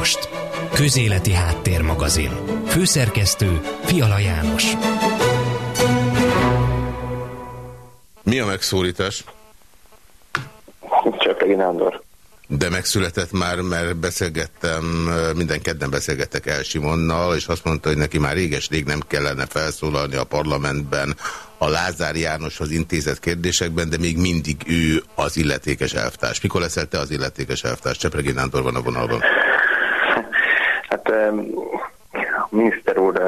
most. Közéleti Háttérmagazin. Főszerkesztő Fiala János. Mi a megszólítás? Csöpegi Nándor. De megszületett már, mert beszélgettem, minden kedden beszélgettek El Simonnal, és azt mondta, hogy neki már réges-rég nem kellene felszólalni a parlamentben a Lázár Jánoshoz intézett kérdésekben, de még mindig ő az illetékes elvtárs. Mikor leszel te az illetékes elvtárs? Csepregi Nándor van a vonalban. Hát a miniszter úr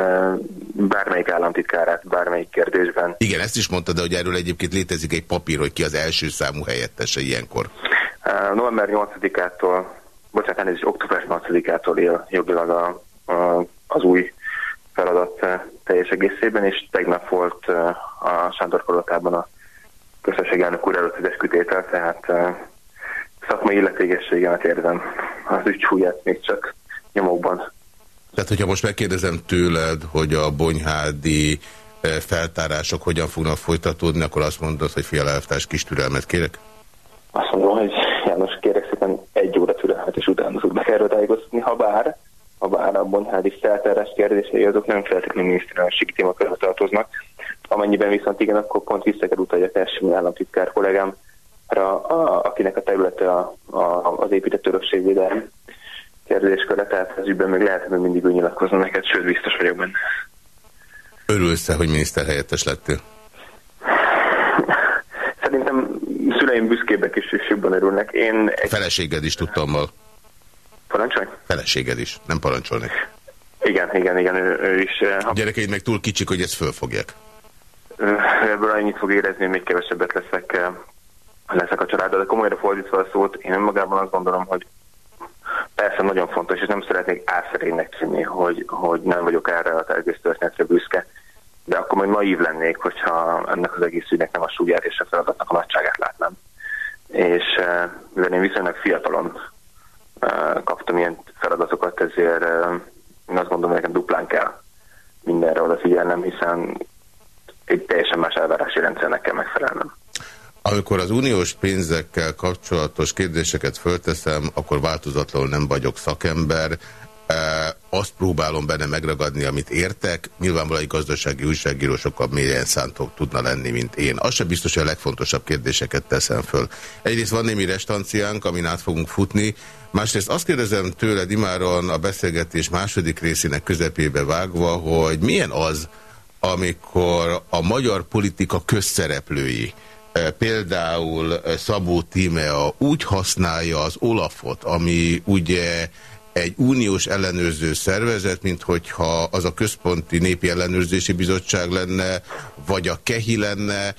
bármelyik államtitkárát, bármelyik kérdésben. Igen, ezt is mondta, de hogy erről egyébként létezik egy papír, hogy ki az első számú helyettese ilyenkor. November 8-ától, bocsánat, elnézést, október 8-ától él jogilag a, a, az új feladat teljes egészében, és tegnap volt a Sándor Kolotában a közösség elnök úr előtt az eskütétel, tehát szakmai illetégességemet érzem az ügy súlyát még csak nyomokban. Tehát, hogyha most megkérdezem tőled, hogy a bonyhádi feltárások hogyan fognak folytatódni, akkor azt mondod, hogy fiala elvtárs kis türelmet kérek? Azt mondom, hogy János kérek szépen egy óra türelmet, és utána tudnak erről tájékoztatni, ha bár, ha bár a bonyhádi feltárás kérdései azok nem feltétlenül miniszterelnökségi témakörbe tartoznak. Amennyiben viszont igen, akkor pont vissza kell utaljak első államtitkár kollégámra, a, akinek a területe a, a, az épített örökségvédelem kérdésköre, tehát ez ügyben még lehet, hogy mindig úgy nyilatkozna neked, sőt biztos vagyok benne. Örülsz-e, hogy miniszterhelyettes lettél? Szerintem szüleim büszkébbek is, és jobban örülnek. Én egy... Feleséged is tudtommal. Parancsolj? Feleséged is, nem parancsolni. Igen, igen, igen, ő, ő is. Ha... A gyerekeid meg túl kicsik, hogy ezt fölfogják. Ebből annyit fog érezni, még kevesebbet leszek, leszek a családdal, de komolyra fordítva a szót, én önmagában azt gondolom, hogy persze nagyon fontos, és nem szeretnék álszerénynek tűnni, hogy, hogy nem vagyok erre a tergésztörténetre büszke, de akkor majd naív lennék, hogyha ennek az egész ügynek nem a súlyát és a feladatnak a nagyságát látnám. És mivel én viszonylag fiatalon kaptam ilyen feladatokat, ezért én azt gondolom, hogy nekem duplán kell mindenre odafigyelnem, hiszen egy teljesen más elvárási rendszernek kell megfelelnem. Amikor az uniós pénzekkel kapcsolatos kérdéseket fölteszem, akkor változatlanul nem vagyok szakember. Azt próbálom benne megragadni, amit értek. Nyilvánvalóan egy gazdasági újságíró sokkal mélyen szántók tudna lenni, mint én. Az sem biztos, hogy a legfontosabb kérdéseket teszem föl. Egyrészt van némi restanciánk, amin át fogunk futni. Másrészt azt kérdezem tőled imáron a beszélgetés második részének közepébe vágva, hogy milyen az, amikor a magyar politika közszereplői, például Szabó Tímea úgy használja az Olafot, ami ugye egy uniós ellenőrző szervezet, mint hogyha az a központi népi ellenőrzési bizottság lenne, vagy a KEHI lenne,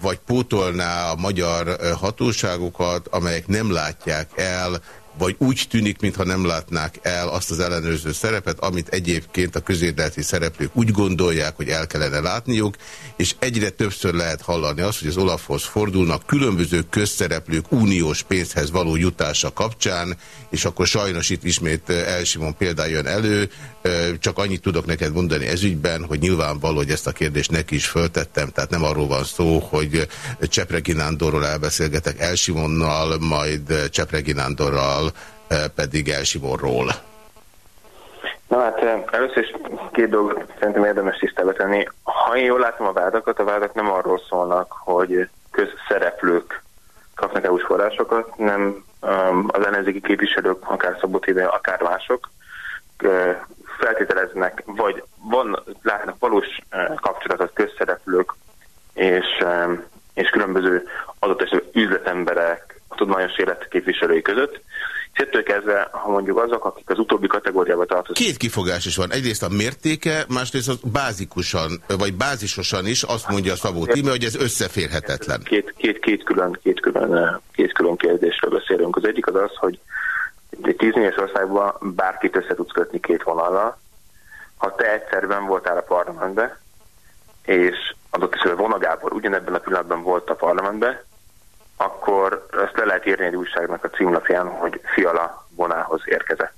vagy pótolná a magyar hatóságokat, amelyek nem látják el vagy úgy tűnik, mintha nem látnák el azt az ellenőrző szerepet, amit egyébként a közérdeti szereplők úgy gondolják, hogy el kellene látniuk, és egyre többször lehet hallani azt, hogy az Olafhoz fordulnak különböző közszereplők uniós pénzhez való jutása kapcsán, és akkor sajnos itt ismét Elsimon példája jön elő, csak annyit tudok neked mondani ezügyben, hogy nyilvánvaló, hogy ezt a kérdést neki is föltettem, tehát nem arról van szó, hogy Csepregi Nándorról elbeszélgetek Elsimonnal, majd Csepregi Nándorral pedig Elsimonról. Na hát először is két dolgot szerintem érdemes tisztába tenni. Ha én jól látom a vádakat, a vádak nem arról szólnak, hogy közszereplők kapnak EU-s forrásokat, nem az ellenzéki képviselők, akár ide, akár mások feltételeznek, vagy van, látnak valós kapcsolatot közszereplők és, és különböző adott esetben üzletemberek, a tudományos élet képviselői között, és ettől kezdve, ha mondjuk azok, akik az utóbbi kategóriába tartoznak. Két kifogás is van. Egyrészt a mértéke, másrészt az bázikusan, vagy bázisosan is azt mondja a Szabó Tíme, hogy ez összeférhetetlen. Két, két, két, külön, két, külön, két külön kérdésről beszélünk. Az egyik az az, hogy egy tízmilliós országban bárkit össze tudsz kötni két vonallal. Ha te egyszerben voltál a parlamentbe, és adott hogy Vona Gábor ugyanebben a pillanatban volt a parlamentben, akkor ezt le lehet írni egy újságnak a címlapján, hogy Fiala vonához érkezett.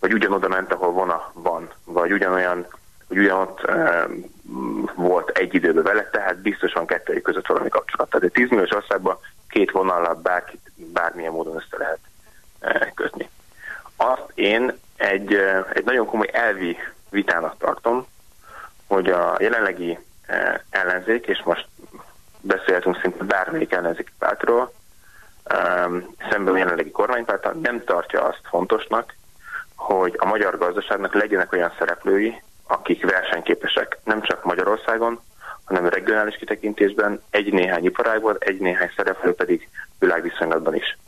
Vagy ugyanoda ment, ahol vona van, vagy ugyanolyan, hogy ugyanott e, volt egy időben vele, tehát biztosan kettőjük között valami kapcsolat. Tehát egy 10 milliós országban két vonallal bárkit bármilyen módon össze lehet e, kötni. Azt én egy, egy nagyon komoly elvi vitának tartom, hogy a jelenlegi ellenzék, és most beszélhetünk szinte bármelyik ellenzéki pártról, szemben a jelenlegi kormánypárttal nem tartja azt fontosnak, hogy a magyar gazdaságnak legyenek olyan szereplői, akik versenyképesek nem csak Magyarországon, hanem regionális kitekintésben egy-néhány iparágban, egy-néhány szereplő pedig világviszonylatban is.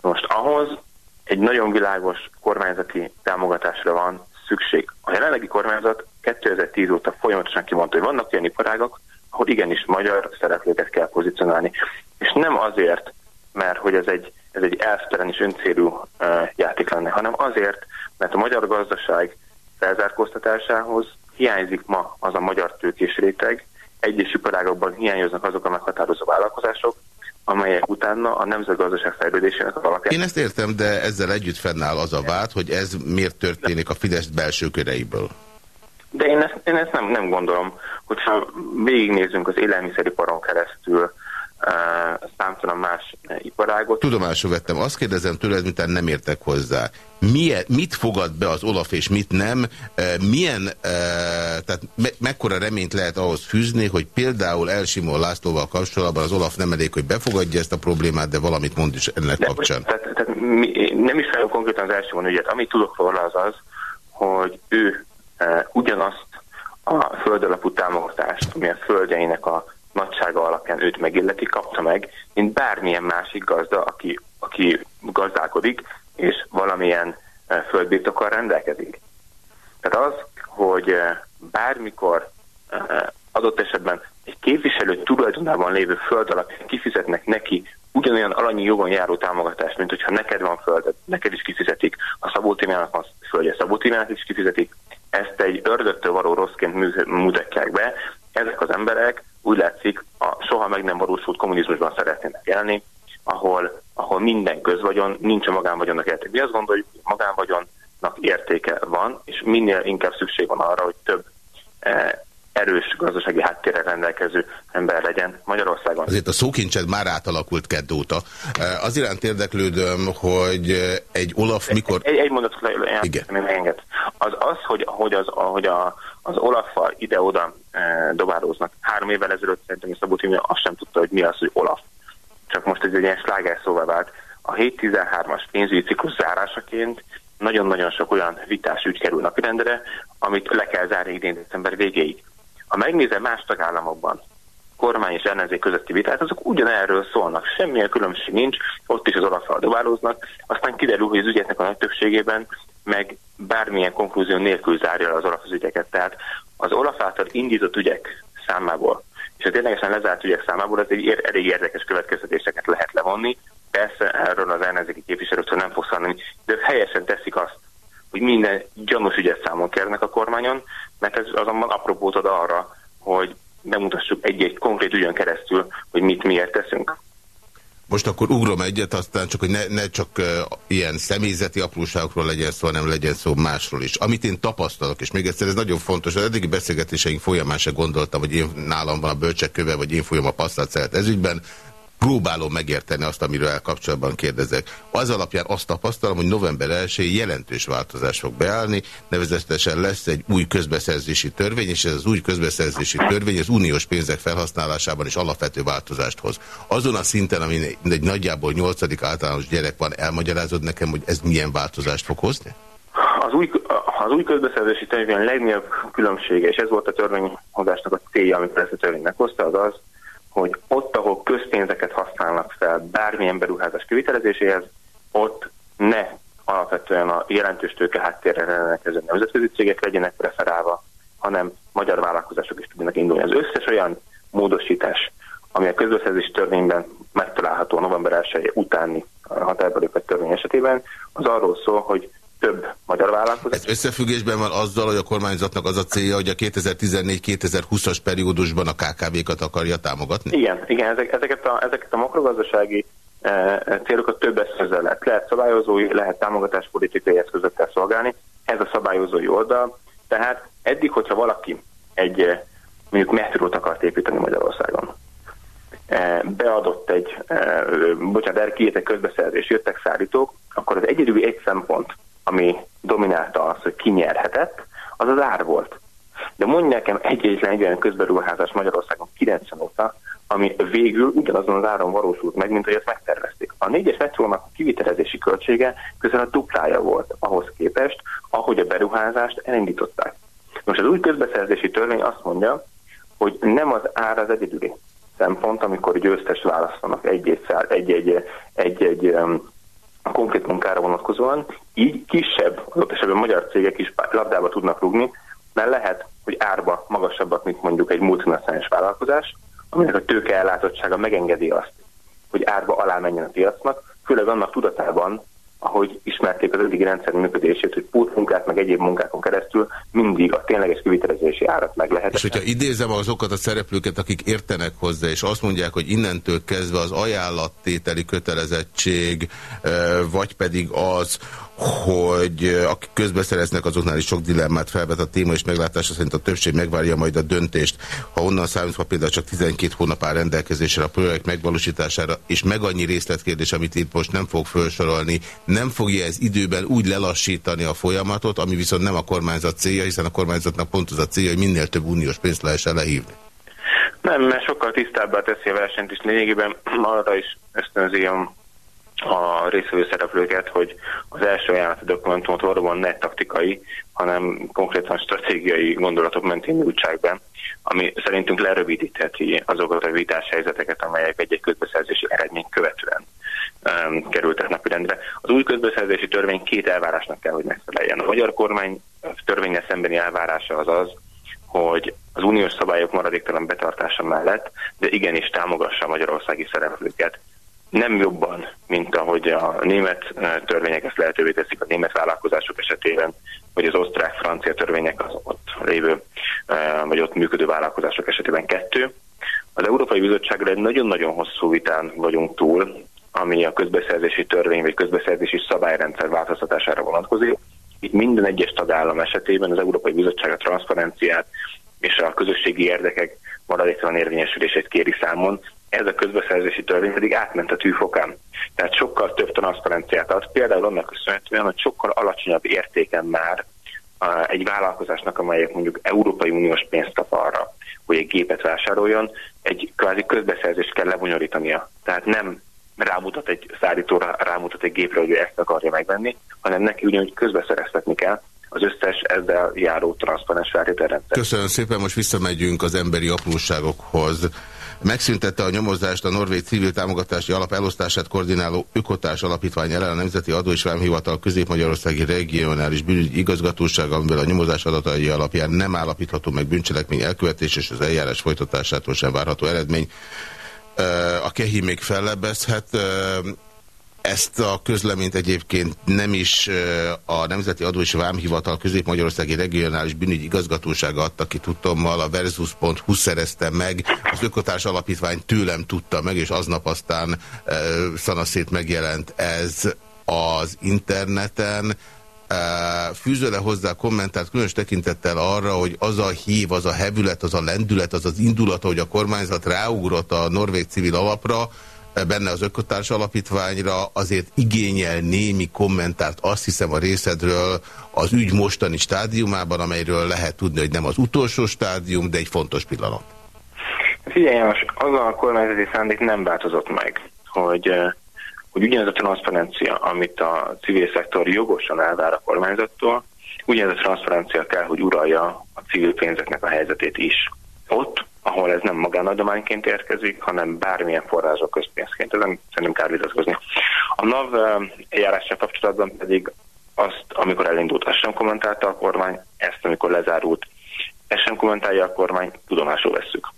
Most ahhoz egy nagyon világos kormányzati támogatásra van szükség. A jelenlegi kormányzat 2010 óta folyamatosan kimondta, hogy vannak olyan iparágak, ahol igenis magyar szereplőket kell pozícionálni. És nem azért, mert hogy ez egy, ez egy elvtelen és öncélú játék lenne, hanem azért, mert a magyar gazdaság felzárkóztatásához hiányzik ma az a magyar tőkés réteg, egyes iparágokban hiányoznak azok a meghatározó vállalkozások, amelyek utána a nemzetgazdaság fejlődésének alapján. Én ezt értem, de ezzel együtt fennáll az a vád, hogy ez miért történik a Fidesz belső köreiből. De én ezt, én ezt nem, nem gondolom, hogyha végignézünk az élelmiszeriparon keresztül, számtalan más iparágot. Tudomásul vettem. Azt kérdezem tőled, mint nem értek hozzá. Milyen, mit fogad be az Olaf és mit nem? Milyen, tehát me, mekkora reményt lehet ahhoz fűzni, hogy például Elsimon Lászlóval kapcsolatban az Olaf nem elég, hogy befogadja ezt a problémát, de valamit mond is ennek de, kapcsán. Tehát, tehát mi, nem is fel konkrétan az Elsimon ügyet. Amit tudok róla az az, hogy ő ugyanazt a földalapú támogatást, ami a földjeinek a nagysága alapján őt megilleti, kapta meg, mint bármilyen másik gazda, aki, aki gazdálkodik, és valamilyen eh, földbirtokkal rendelkezik. Tehát az, hogy eh, bármikor eh, adott esetben egy képviselő tulajdonában lévő föld alapján kifizetnek neki ugyanolyan alanyi jogon járó támogatást, mint hogyha neked van földed, neked is kifizetik, a Szabó Tímának van földje, Szabó Tímának is kifizetik, ezt egy ördögtől való rosszként mutatják be, ezek az emberek úgy látszik a soha meg nem valósult kommunizmusban szeretnének élni, ahol, ahol minden közvagyon, nincs a magánvagyonnak értéke. Mi azt gondoljuk, hogy magánvagyonnak értéke van, és minél inkább szükség van arra, hogy több eh, erős gazdasági háttérrel rendelkező ember legyen Magyarországon. Azért a szókincsed már átalakult kedd óta. Eh, az iránt érdeklődöm, hogy egy Olaf mikor... Egy, egy mondat, Igen. Az az, hogy, hogy, az, hogy a, az Olaffal ide-oda e, dobálóznak. Három évvel ezelőtt szerintem a Szabó Timi azt sem tudta, hogy mi az, hogy Olaf. Csak most ez egy ilyen sláger szóvá vált. A 7-13-as pénzügyi ciklus zárásaként nagyon-nagyon sok olyan vitás ügy kerül napirendre, amit le kell zárni idén december végéig. Ha megnézem más tagállamokban, kormány és ellenzék közötti vitát, azok ugyanerről szólnak. Semmilyen különbség nincs, ott is az olasszal dobálóznak, aztán kiderül, hogy az ügyeknek a nagy többségében meg bármilyen konklúzió nélkül zárja az Olaf az ügyeket. Tehát az Olaf által indított ügyek számából, és a ténylegesen lezárt ügyek számából az egy elég érdekes következtetéseket lehet levonni. Persze erről az ellenzéki képviselőtől nem fogsz hallani, de helyesen teszik azt, hogy minden gyanús ügyet számon kérnek a kormányon, mert ez azonban apropót ad arra, hogy bemutassuk egy-egy konkrét ügyön keresztül, hogy mit miért teszünk. Most akkor ugrom egyet, aztán csak, hogy ne, ne csak uh, ilyen személyzeti apróságokról legyen szó, hanem legyen szó másról is. Amit én tapasztalok, és még egyszer ez nagyon fontos, az eddigi beszélgetéseink folyamán se gondoltam, hogy én nálam van a bölcsek köve, vagy én folyam a passzát szeret ezügyben próbálom megérteni azt, amiről elkapcsolatban kérdezek. Az alapján azt tapasztalom, hogy november 1 jelentős változás fog beállni, nevezetesen lesz egy új közbeszerzési törvény, és ez az új közbeszerzési törvény az uniós pénzek felhasználásában is alapvető változást hoz. Azon a szinten, ami egy nagyjából 8. általános gyerek van, elmagyarázod nekem, hogy ez milyen változást fog hozni? Az új, az új közbeszerzési törvény legnagyobb különbsége, és ez volt a törvényhozásnak a célja, amit ezt a törvény meghozta, az az, hogy ott, ahol közpénzeket használnak fel bármilyen beruházás kivitelezéséhez, ott ne alapvetően a jelentős tőke háttérre rendelkező nemzetközi cégek legyenek preferálva, hanem magyar vállalkozások is tudnak indulni. Az összes olyan módosítás, ami a közbeszerzési törvényben megtalálható november 1 utáni határba lépett törvény esetében, az arról szól, hogy több magyar vállalkozás. Ez összefüggésben van azzal, hogy a kormányzatnak az a célja, hogy a 2014-2020-as periódusban a KKV-kat akarja támogatni? Igen, igen ezek, ezeket, a, ezeket a makrogazdasági e, célokat több eszközzel lehet. Lehet szabályozói, lehet támogatáspolitikai eszközökkel szolgálni. Ez a szabályozói oldal. Tehát eddig, hogyha valaki egy e, mondjuk metrót akart építeni Magyarországon, e, beadott egy, bocsánat, erre egy közbeszerzés, jöttek szállítók, akkor az egyedül egy szempont, ami dominálta az, hogy ki nyerhetett, az az ár volt. De mondj nekem egyetlen egy olyan közberuházás Magyarországon 90 óta, ami végül ugyanazon az áron valósult meg, mint hogy ezt megtervezték. A négyes metrónak kivitelezési költsége közel a duplája volt ahhoz képest, ahogy a beruházást elindították. Most az új közbeszerzési törvény azt mondja, hogy nem az ár az egyedüli szempont, amikor győztes választanak egy-egy, egy-egy, egy-egy um, konkrét munkára vonatkozóan, így kisebb, adott esetben magyar cégek is labdába tudnak rugni, mert lehet, hogy árba magasabbak, mint mondjuk egy multinacionális vállalkozás, aminek a tőkeellátottsága megengedi azt, hogy árba alá menjen a piacnak, főleg annak tudatában, ahogy ismerték az eddigi rendszer működését, hogy pótmunkát, meg egyéb munkákon keresztül mindig a tényleges kivitelezési árat meg lehet. És hogyha idézem azokat a szereplőket, akik értenek hozzá, és azt mondják, hogy innentől kezdve az ajánlattételi kötelezettség, vagy pedig az, hogy akik közbeszereznek, azoknál is sok dilemmát felvet a téma, és meglátása szerint a többség megvárja majd a döntést. Ha onnan számítva például csak 12 hónap áll rendelkezésre a projekt megvalósítására, és meg annyi részletkérdés, amit itt most nem fog felsorolni, nem fogja ez időben úgy lelassítani a folyamatot, ami viszont nem a kormányzat célja, hiszen a kormányzatnak pont az a célja, hogy minél több uniós pénzt lehessen lehívni. Nem, mert sokkal tisztábbá teszi a versenyt, és lényegében arra is ösztönzi a a részvevő szereplőket, hogy az első ajánlati dokumentumot valóban ne taktikai, hanem konkrétan stratégiai gondolatok mentén nyújtsák ami szerintünk lerövidítheti azokat a vitás helyzeteket, amelyek egy-egy közbeszerzési eredmény követően um, kerültek napirendre. Az új közbeszerzési törvény két elvárásnak kell, hogy megfeleljen. A magyar kormány törvénye szembeni elvárása az az, hogy az uniós szabályok maradéktalan betartása mellett, de igenis támogassa a magyarországi szereplőket nem jobban, mint ahogy a német eh, törvények ezt lehetővé teszik a német vállalkozások esetében, vagy az osztrák-francia törvények az ott lévő, eh, vagy ott működő vállalkozások esetében kettő. Az Európai Bizottságra egy nagyon-nagyon hosszú vitán vagyunk túl, ami a közbeszerzési törvény vagy közbeszerzési szabályrendszer változtatására vonatkozik. Itt minden egyes tagállam esetében az Európai Bizottság a transzparenciát és a közösségi érdekek maradéktalan érvényesülését kéri számon, ez a közbeszerzési törvény pedig átment a tűfokán. Tehát sokkal több transzparenciát ad, például annak köszönhetően, hogy sokkal alacsonyabb értéken már egy vállalkozásnak, amelyek mondjuk Európai Uniós pénzt kap arra, hogy egy gépet vásároljon, egy kvázi közbeszerzést kell lebonyolítania. Tehát nem rámutat egy szállítóra, rámutat egy gépre, hogy ő ezt akarja megvenni, hanem neki ugyanúgy közbeszereztetni kell az összes ezzel járó transzparens feltételrendszer. Köszönöm szépen, most visszamegyünk az emberi apróságokhoz. Megszüntette a nyomozást a Norvég civil támogatási alap elosztását koordináló Ökotárs Alapítvány ellen a Nemzeti Adó és Vámhivatal Közép-Magyarországi Regionális Bűnügyi Igazgatósága, amivel a nyomozás adatai alapján nem állapítható meg bűncselekmény elkövetés és az eljárás folytatásától sem várható eredmény. A kehi még fellebbezhet. Ezt a közleményt egyébként nem is a Nemzeti Adó és Vámhivatal Közép-Magyarországi Regionális Bűnügyi Igazgatósága adta ki tudtommal, a Versus.hu szerezte meg, az Ökotárs Alapítvány tőlem tudta meg, és aznap aztán szanaszét megjelent ez az interneten. Fűzőle hozzá kommentált különös tekintettel arra, hogy az a hív, az a hevület, az a lendület, az az indulata, hogy a kormányzat ráugrott a norvég civil alapra, benne az Ökotárs Alapítványra, azért igényel némi kommentárt azt hiszem a részedről az ügy mostani stádiumában, amelyről lehet tudni, hogy nem az utolsó stádium, de egy fontos pillanat. Figyelj, János, az a kormányzati szándék nem változott meg, hogy, hogy ugyanez a transzparencia, amit a civil szektor jogosan elvár a kormányzattól, ugyanez a transzparencia kell, hogy uralja a civil pénzeknek a helyzetét is. Ott, ahol ez nem magánadományként érkezik, hanem bármilyen források közpénzként. nem szerintem kár vitatkozni. A NAV eljárással kapcsolatban pedig azt, amikor elindult, azt sem kommentálta a kormány, ezt, amikor lezárult, ezt sem kommentálja a kormány, tudomásul vesszük.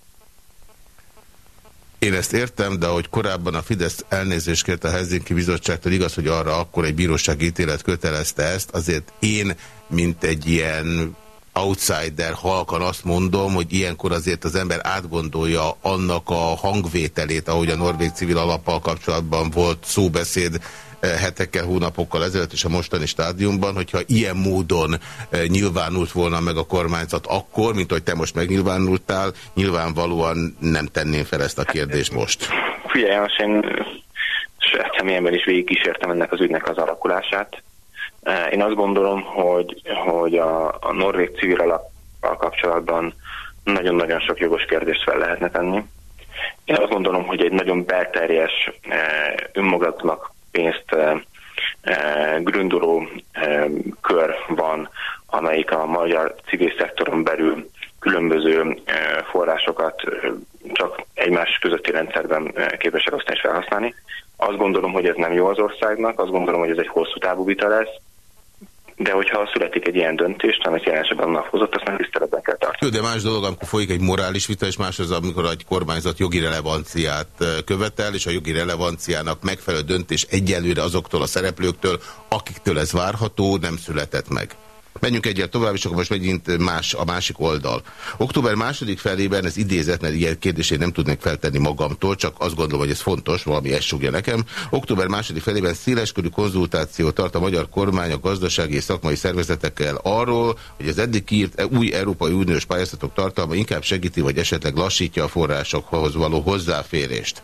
Én ezt értem, de hogy korábban a Fidesz elnézést kért a Helsinki Bizottságtól, igaz, hogy arra akkor egy bírósági ítélet kötelezte ezt, azért én, mint egy ilyen outsider halkan azt mondom, hogy ilyenkor azért az ember átgondolja annak a hangvételét, ahogy a Norvég civil alappal kapcsolatban volt szóbeszéd eh, hetekkel, hónapokkal ezelőtt és a mostani stádiumban, hogyha ilyen módon eh, nyilvánult volna meg a kormányzat akkor, mint hogy te most megnyilvánultál, nyilvánvalóan nem tenném fel ezt a kérdést most. Figyelj, most én személyemben is végig kísértem ennek az ügynek az alakulását Én azt gondolom, hogy, hogy a, a norvég civil alappal kapcsolatban nagyon-nagyon sok jogos kérdést fel lehetne tenni. Én azt gondolom, hogy egy nagyon belterjes, önmagadnak pénzt grundoló kör van, amelyik a magyar civil szektoron belül különböző forrásokat csak egymás közötti rendszerben képes elosztani és felhasználni. Azt gondolom, hogy ez nem jó az országnak, azt gondolom, hogy ez egy hosszú távú vita lesz, de hogyha születik egy ilyen döntést, amit jelen esetben annak hozott, azt meg tiszteletben kell tartani. De más dolog, amikor folyik egy morális vita, és más az, amikor egy kormányzat jogi relevanciát követel, és a jogi relevanciának megfelelő döntés egyelőre azoktól a szereplőktől, akiktől ez várható, nem született meg. Menjünk egyet tovább, és akkor most megint más, a másik oldal. Október második felében ez idézet, mert ilyen kérdését nem tudnék feltenni magamtól, csak azt gondolom, hogy ez fontos, valami ezt sugja nekem. Október második felében széleskörű konzultáció tart a magyar kormány a gazdasági és szakmai szervezetekkel arról, hogy az eddig írt új Európai Uniós pályázatok tartalma inkább segíti, vagy esetleg lassítja a forrásokhoz való hozzáférést.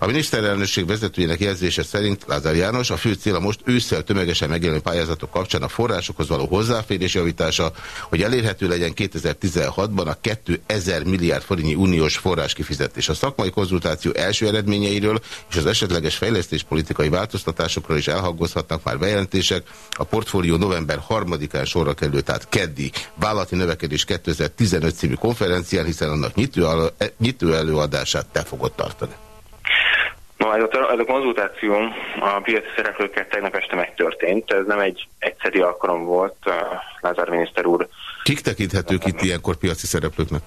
A miniszterelnökség vezetőjének jelzése szerint Lázár János a fő cél a most ősszel tömegesen megjelenő pályázatok kapcsán a forrásokhoz való hozzáférés, hozzáférés hogy elérhető legyen 2016-ban a 2000 milliárd forintnyi uniós forrás kifizetés. A szakmai konzultáció első eredményeiről és az esetleges fejlesztéspolitikai változtatásokról is elhangozhatnak már bejelentések. A portfólió november 3-án sorra került, tehát keddi vállalati növekedés 2015 című konferencián, hiszen annak nyitő, nyitő előadását te fogod tartani. No, ez a, ez a konzultáció a piaci szereplőkkel tegnap este megtörtént. Ez nem egy egyszeri alkalom volt, uh, Lázár miniszter úr. Kik tekinthetők itt ilyenkor piaci szereplőknek?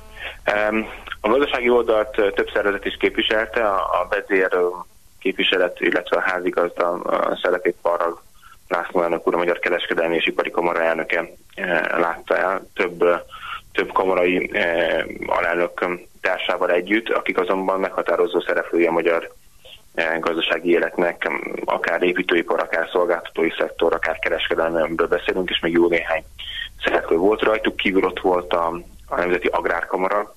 A gazdasági oldalt uh, több szervezet is képviselte, a, vezér képviselet, illetve a házigazda szerepét Parag László elnök úr, a Magyar Kereskedelmi és Ipari Kamara elnöke látta el. Több, több kamarai alelnök társával együtt, akik azonban meghatározó szereplői a magyar gazdasági életnek, akár építőipar, akár szolgáltatói szektor, akár kereskedelmemből beszélünk, és még jó néhány szereplő volt rajtuk. Kívül ott volt a, a Nemzeti Agrárkamara,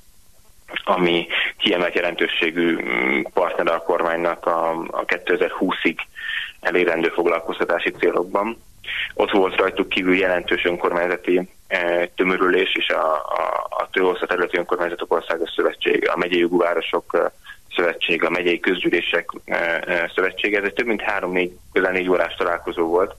ami kiemelt jelentőségű mm, partner a kormánynak a, a 2020-ig elérendő foglalkoztatási célokban. Ott volt rajtuk kívül jelentős önkormányzati e, tömörülés és a, a, a Tőhossza Területi Önkormányzatok Országos Szövetség, a megyei jogú városok e, Szövetség, a megyei közgyűlések eh, eh, szövetsége. Ez egy több mint három-négy, közel négy órás találkozó volt,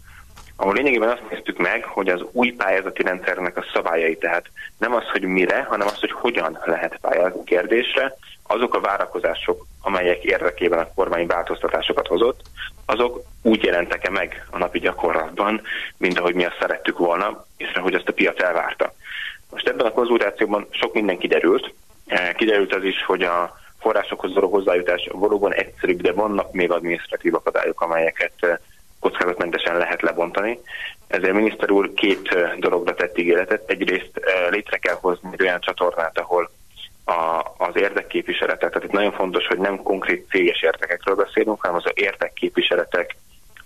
ahol lényegében azt néztük meg, hogy az új pályázati rendszernek a szabályai, tehát nem az, hogy mire, hanem az, hogy hogyan lehet pályázni kérdésre, azok a várakozások, amelyek érdekében a kormány változtatásokat hozott, azok úgy jelentek-e meg a napi gyakorlatban, mint ahogy mi azt szerettük volna, és hogy azt a piac elvárta. Most ebben a konzultációban sok minden kiderült. Eh, kiderült az is, hogy a forrásokhoz való hozzájutás valóban egyszerűbb, de vannak még adminisztratív akadályok, amelyeket eh, kockázatmentesen lehet lebontani. Ezért miniszter úr két eh, dologra tett ígéretet. Egyrészt eh, létre kell hozni olyan csatornát, ahol a, az érdekképviseletek, tehát itt nagyon fontos, hogy nem konkrét céges értekekről beszélünk, hanem az érdekképviseletek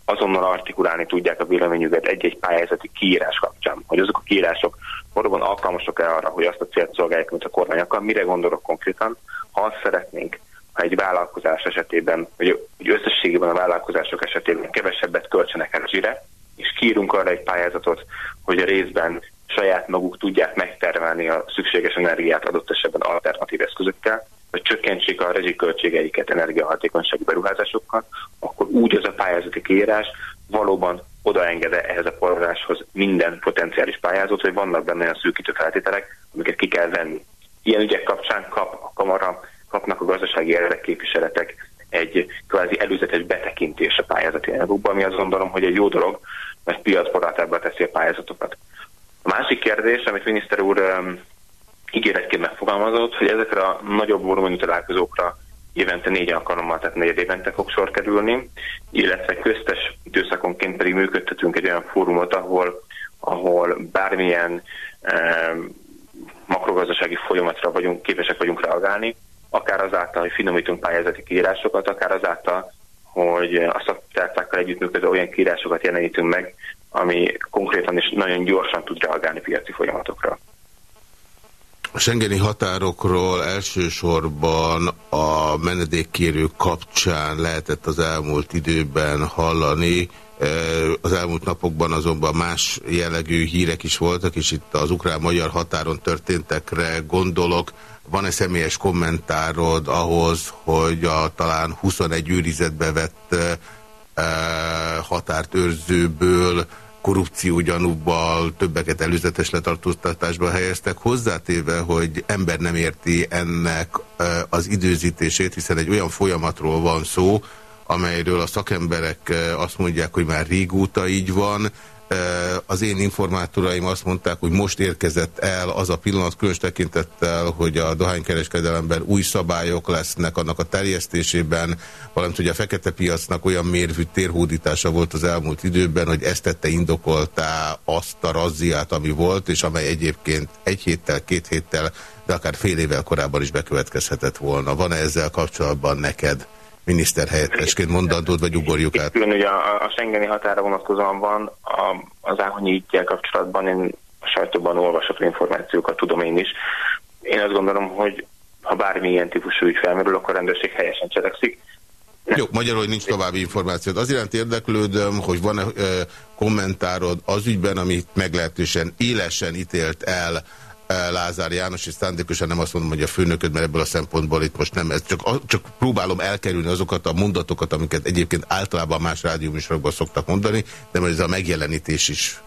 azonnal artikulálni tudják a véleményüket egy-egy pályázati kiírás kapcsán, hogy azok a kiírások valóban alkalmasok-e arra, hogy azt a célt szolgálják, mint a kormány akar. Mire gondolok konkrétan? Ha azt szeretnénk, ha egy vállalkozás esetében, vagy, vagy összességében a vállalkozások esetében kevesebbet költsenek energire, és kiírunk arra egy pályázatot, hogy a részben saját maguk tudják megtermelni a szükséges energiát adott esetben alternatív eszközökkel, vagy csökkentsék a rezsiköltségeiket energiahatékonysági beruházásokkal, akkor úgy az a pályázati kiírás valóban odaengede ehhez a forráshoz minden potenciális pályázót, hogy vannak benne olyan szűkítő feltételek, amiket ki kell venni. Ilyen ügyek kapcsán kap a kamara, kapnak a gazdasági érdekképviseletek egy kvázi előzetes betekintés a pályázati anyagokba, ami azt gondolom, hogy egy jó dolog, mert piacbarátábbá teszi a pályázatokat. A másik kérdés, amit miniszter úr um, ígéretként megfogalmazott, hogy ezekre a nagyobb volumenű találkozókra évente négy alkalommal, tehát négy évente fog sor kerülni, illetve köztes időszakonként pedig működtetünk egy olyan fórumot, ahol, ahol bármilyen eh, makrogazdasági folyamatra vagyunk, képesek vagyunk reagálni, akár azáltal, hogy finomítunk pályázati kiírásokat, akár azáltal, hogy a szaktertákkal együttműködő olyan kiírásokat jelenítünk meg, ami konkrétan és nagyon gyorsan tud reagálni piaci folyamatokra. A Schengeni határokról elsősorban a menedékkérők kapcsán lehetett az elmúlt időben hallani, az elmúlt napokban azonban más jellegű hírek is voltak, és itt az ukrán-magyar határon történtekre gondolok. Van-e személyes kommentárod ahhoz, hogy a talán 21 őrizetbe vett határt őrzőből korrupció gyanúbbal többeket előzetes letartóztatásba helyeztek, hozzátéve, hogy ember nem érti ennek az időzítését, hiszen egy olyan folyamatról van szó, amelyről a szakemberek azt mondják, hogy már régóta így van, az én informátoraim azt mondták, hogy most érkezett el az a pillanat különös tekintettel, hogy a dohánykereskedelemben új szabályok lesznek annak a terjesztésében, valamint hogy a fekete piacnak olyan mérvű térhódítása volt az elmúlt időben, hogy ezt tette indokoltá azt a razziát, ami volt, és amely egyébként egy héttel, két héttel, de akár fél évvel korábban is bekövetkezhetett volna. Van-e ezzel kapcsolatban neked? Miniszterhelyettesként mondandód, vagy ugorjuk át? Külön ugye a, a Schengeni határa vonatkozóan van, a, az Áhonyi ügyel kapcsolatban én a sajtóban olvasható információkat tudom én is. Én azt gondolom, hogy ha bármilyen típusú ügy felmerül, akkor a rendőrség helyesen cselekszik. Jó, magyarul, hogy nincs további információt. Az iránt érdeklődöm, hogy van-e kommentárod az ügyben, amit meglehetősen élesen ítélt el Lázár János, és szándékosan nem azt mondom, hogy a főnököd, mert ebből a szempontból itt most nem, ez csak, csak próbálom elkerülni azokat a mondatokat, amiket egyébként általában más rádióműsorokban szoktak mondani, de ez a megjelenítés is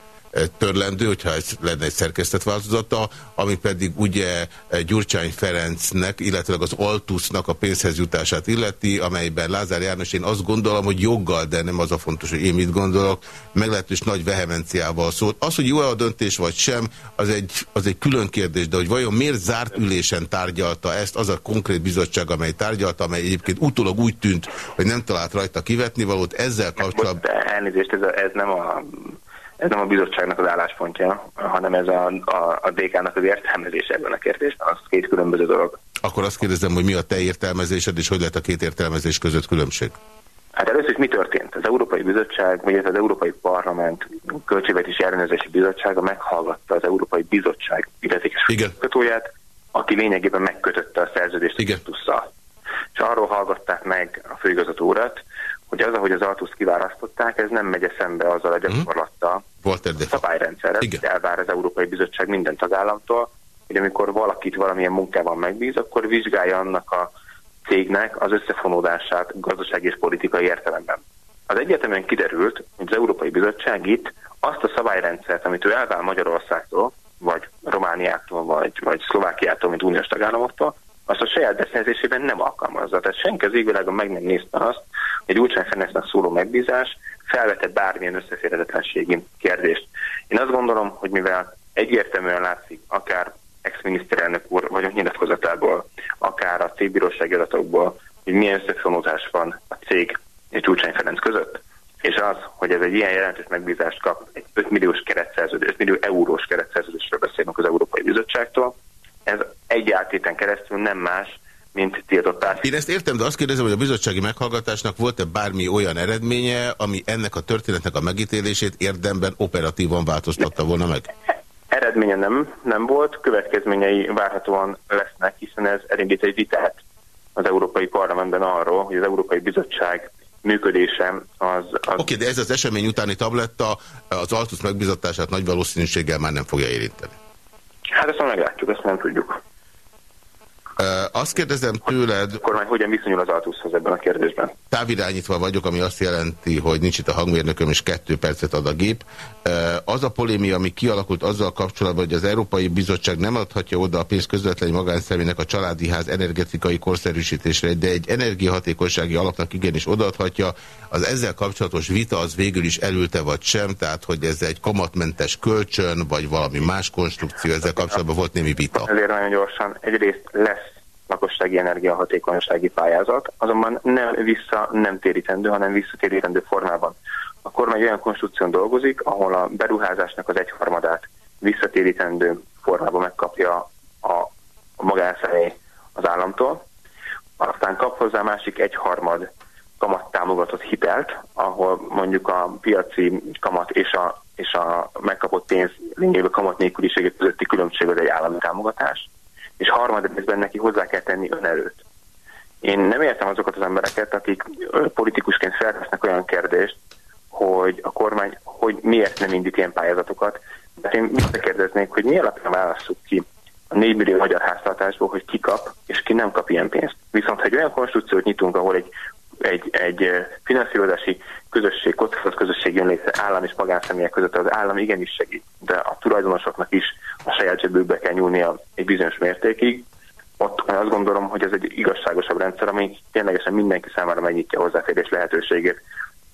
törlendő, hogyha ez lenne egy szerkesztett változata, ami pedig ugye Gyurcsány Ferencnek, illetve az Altusznak a pénzhez jutását illeti, amelyben Lázár János, én azt gondolom, hogy joggal, de nem az a fontos, hogy én mit gondolok, meglehetős nagy vehemenciával szólt. Az, hogy jó -e a döntés vagy sem, az egy, az egy külön kérdés, de hogy vajon miért zárt ülésen tárgyalta ezt az a konkrét bizottság, amely tárgyalta, amely egyébként utólag úgy tűnt, hogy nem talált rajta kivetni valót, ezzel kapcsolatban... Elnézést, ez, a, ez nem a ez nem a bizottságnak az álláspontja, hanem ez a, a, a DK-nak az értelmezése ebben a kérdésben, az két különböző dolog. Akkor azt kérdezem, hogy mi a te értelmezésed, és hogy lehet a két értelmezés között különbség? Hát először is mi történt? Az Európai Bizottság, vagy az Európai Parlament Költségvetési Ellenőrzési Bizottsága meghallgatta az Európai Bizottság illetékes kötóját, aki lényegében megkötötte a szerződést Igen. a És arról hallgatták meg a főigazgató urat, hogy az, ahogy az Altuszt kiválasztották, ez nem megy szembe azzal a mhm. gyakorlattal, Walter a szabályrendszerrel, elvár az Európai Bizottság minden tagállamtól, hogy amikor valakit valamilyen munkában megbíz, akkor vizsgálja annak a cégnek az összefonódását gazdasági és politikai értelemben. Az egyetemen kiderült, hogy az Európai Bizottság itt azt a szabályrendszert, amit ő elvár Magyarországtól, vagy Romániától, vagy, vagy Szlovákiától, mint uniós tagállamoktól, azt a saját beszerzésében nem alkalmazza. Tehát senki az égvilágon meg nem nézte azt, Gyurcsány Ferencnek szóló megbízás felvetett bármilyen összeférhetetlenségi kérdést. Én azt gondolom, hogy mivel egyértelműen látszik, akár ex-miniszterelnök úr vagyok nyilatkozatából, akár a cégbírósági adatokból, hogy milyen összefonódás van a cég és Gyurcsány Ferenc között, és az, hogy ez egy ilyen jelentős megbízást kap, egy 5 milliós keretszerződés, 5 millió eurós keretszerződésről beszélünk az Európai Bizottságtól, ez egy áttéten keresztül nem más, mint tiltották. Én ezt értem, de azt kérdezem, hogy a bizottsági meghallgatásnak volt-e bármi olyan eredménye, ami ennek a történetnek a megítélését érdemben operatívan változtatta volna meg? Eredménye nem, nem volt, következményei várhatóan lesznek, hiszen ez elindít egy vitát az Európai Parlamentben arról, hogy az Európai Bizottság működése az... az... Oké, okay, de ez az esemény utáni tabletta az Altusz megbizatását nagy valószínűséggel már nem fogja érinteni. Hát ezt meglátjuk, ezt nem tudjuk. Azt kérdezem tőled... Akkor már hogyan viszonyul az Altuszhoz ebben a kérdésben? Távirányítva vagyok, ami azt jelenti, hogy nincs itt a hangmérnököm, és kettő percet ad a gép. Az a polémia, ami kialakult azzal kapcsolatban, hogy az Európai Bizottság nem adhatja oda a pénzt közvetlen magánszemélynek a családi ház energetikai korszerűsítésre, de egy energiahatékonysági alapnak igenis odaadhatja. Az ezzel kapcsolatos vita az végül is elülte vagy sem, tehát hogy ez egy kamatmentes kölcsön, vagy valami más konstrukció, ezzel kapcsolatban volt némi vita. Ezért nagyon gyorsan. Egyrészt lesz lakossági energiahatékonysági pályázat, azonban nem vissza nem térítendő, hanem visszatérítendő formában. A kormány olyan konstrukción dolgozik, ahol a beruházásnak az egyharmadát visszatérítendő formában megkapja a, a magánszemély az államtól, aztán kap hozzá másik egyharmad kamat támogatott hitelt, ahol mondjuk a piaci kamat és a, és a megkapott pénz lényegében kamat nélkülisége közötti különbség az egy állami támogatás és harmadrészben neki hozzá kell tenni önerőt. Én nem értem azokat az embereket, akik politikusként feltesznek olyan kérdést, hogy a kormány hogy miért nem indít ilyen pályázatokat, de én visszakérdeznék, hogy mi alapján válasszuk ki a 4 millió magyar háztartásból, hogy ki kap és ki nem kap ilyen pénzt. Viszont ha egy olyan konstrukciót nyitunk, ahol egy, egy, egy finanszírozási közösség, kockázat közösség jön létre állam és magánszemélyek között, az állam igenis segít, de a tulajdonosoknak is a saját zsebükbe kell nyúlnia egy bizonyos mértékig, ott azt gondolom, hogy ez egy igazságosabb rendszer, ami ténylegesen mindenki számára megnyitja a hozzáférés lehetőségét.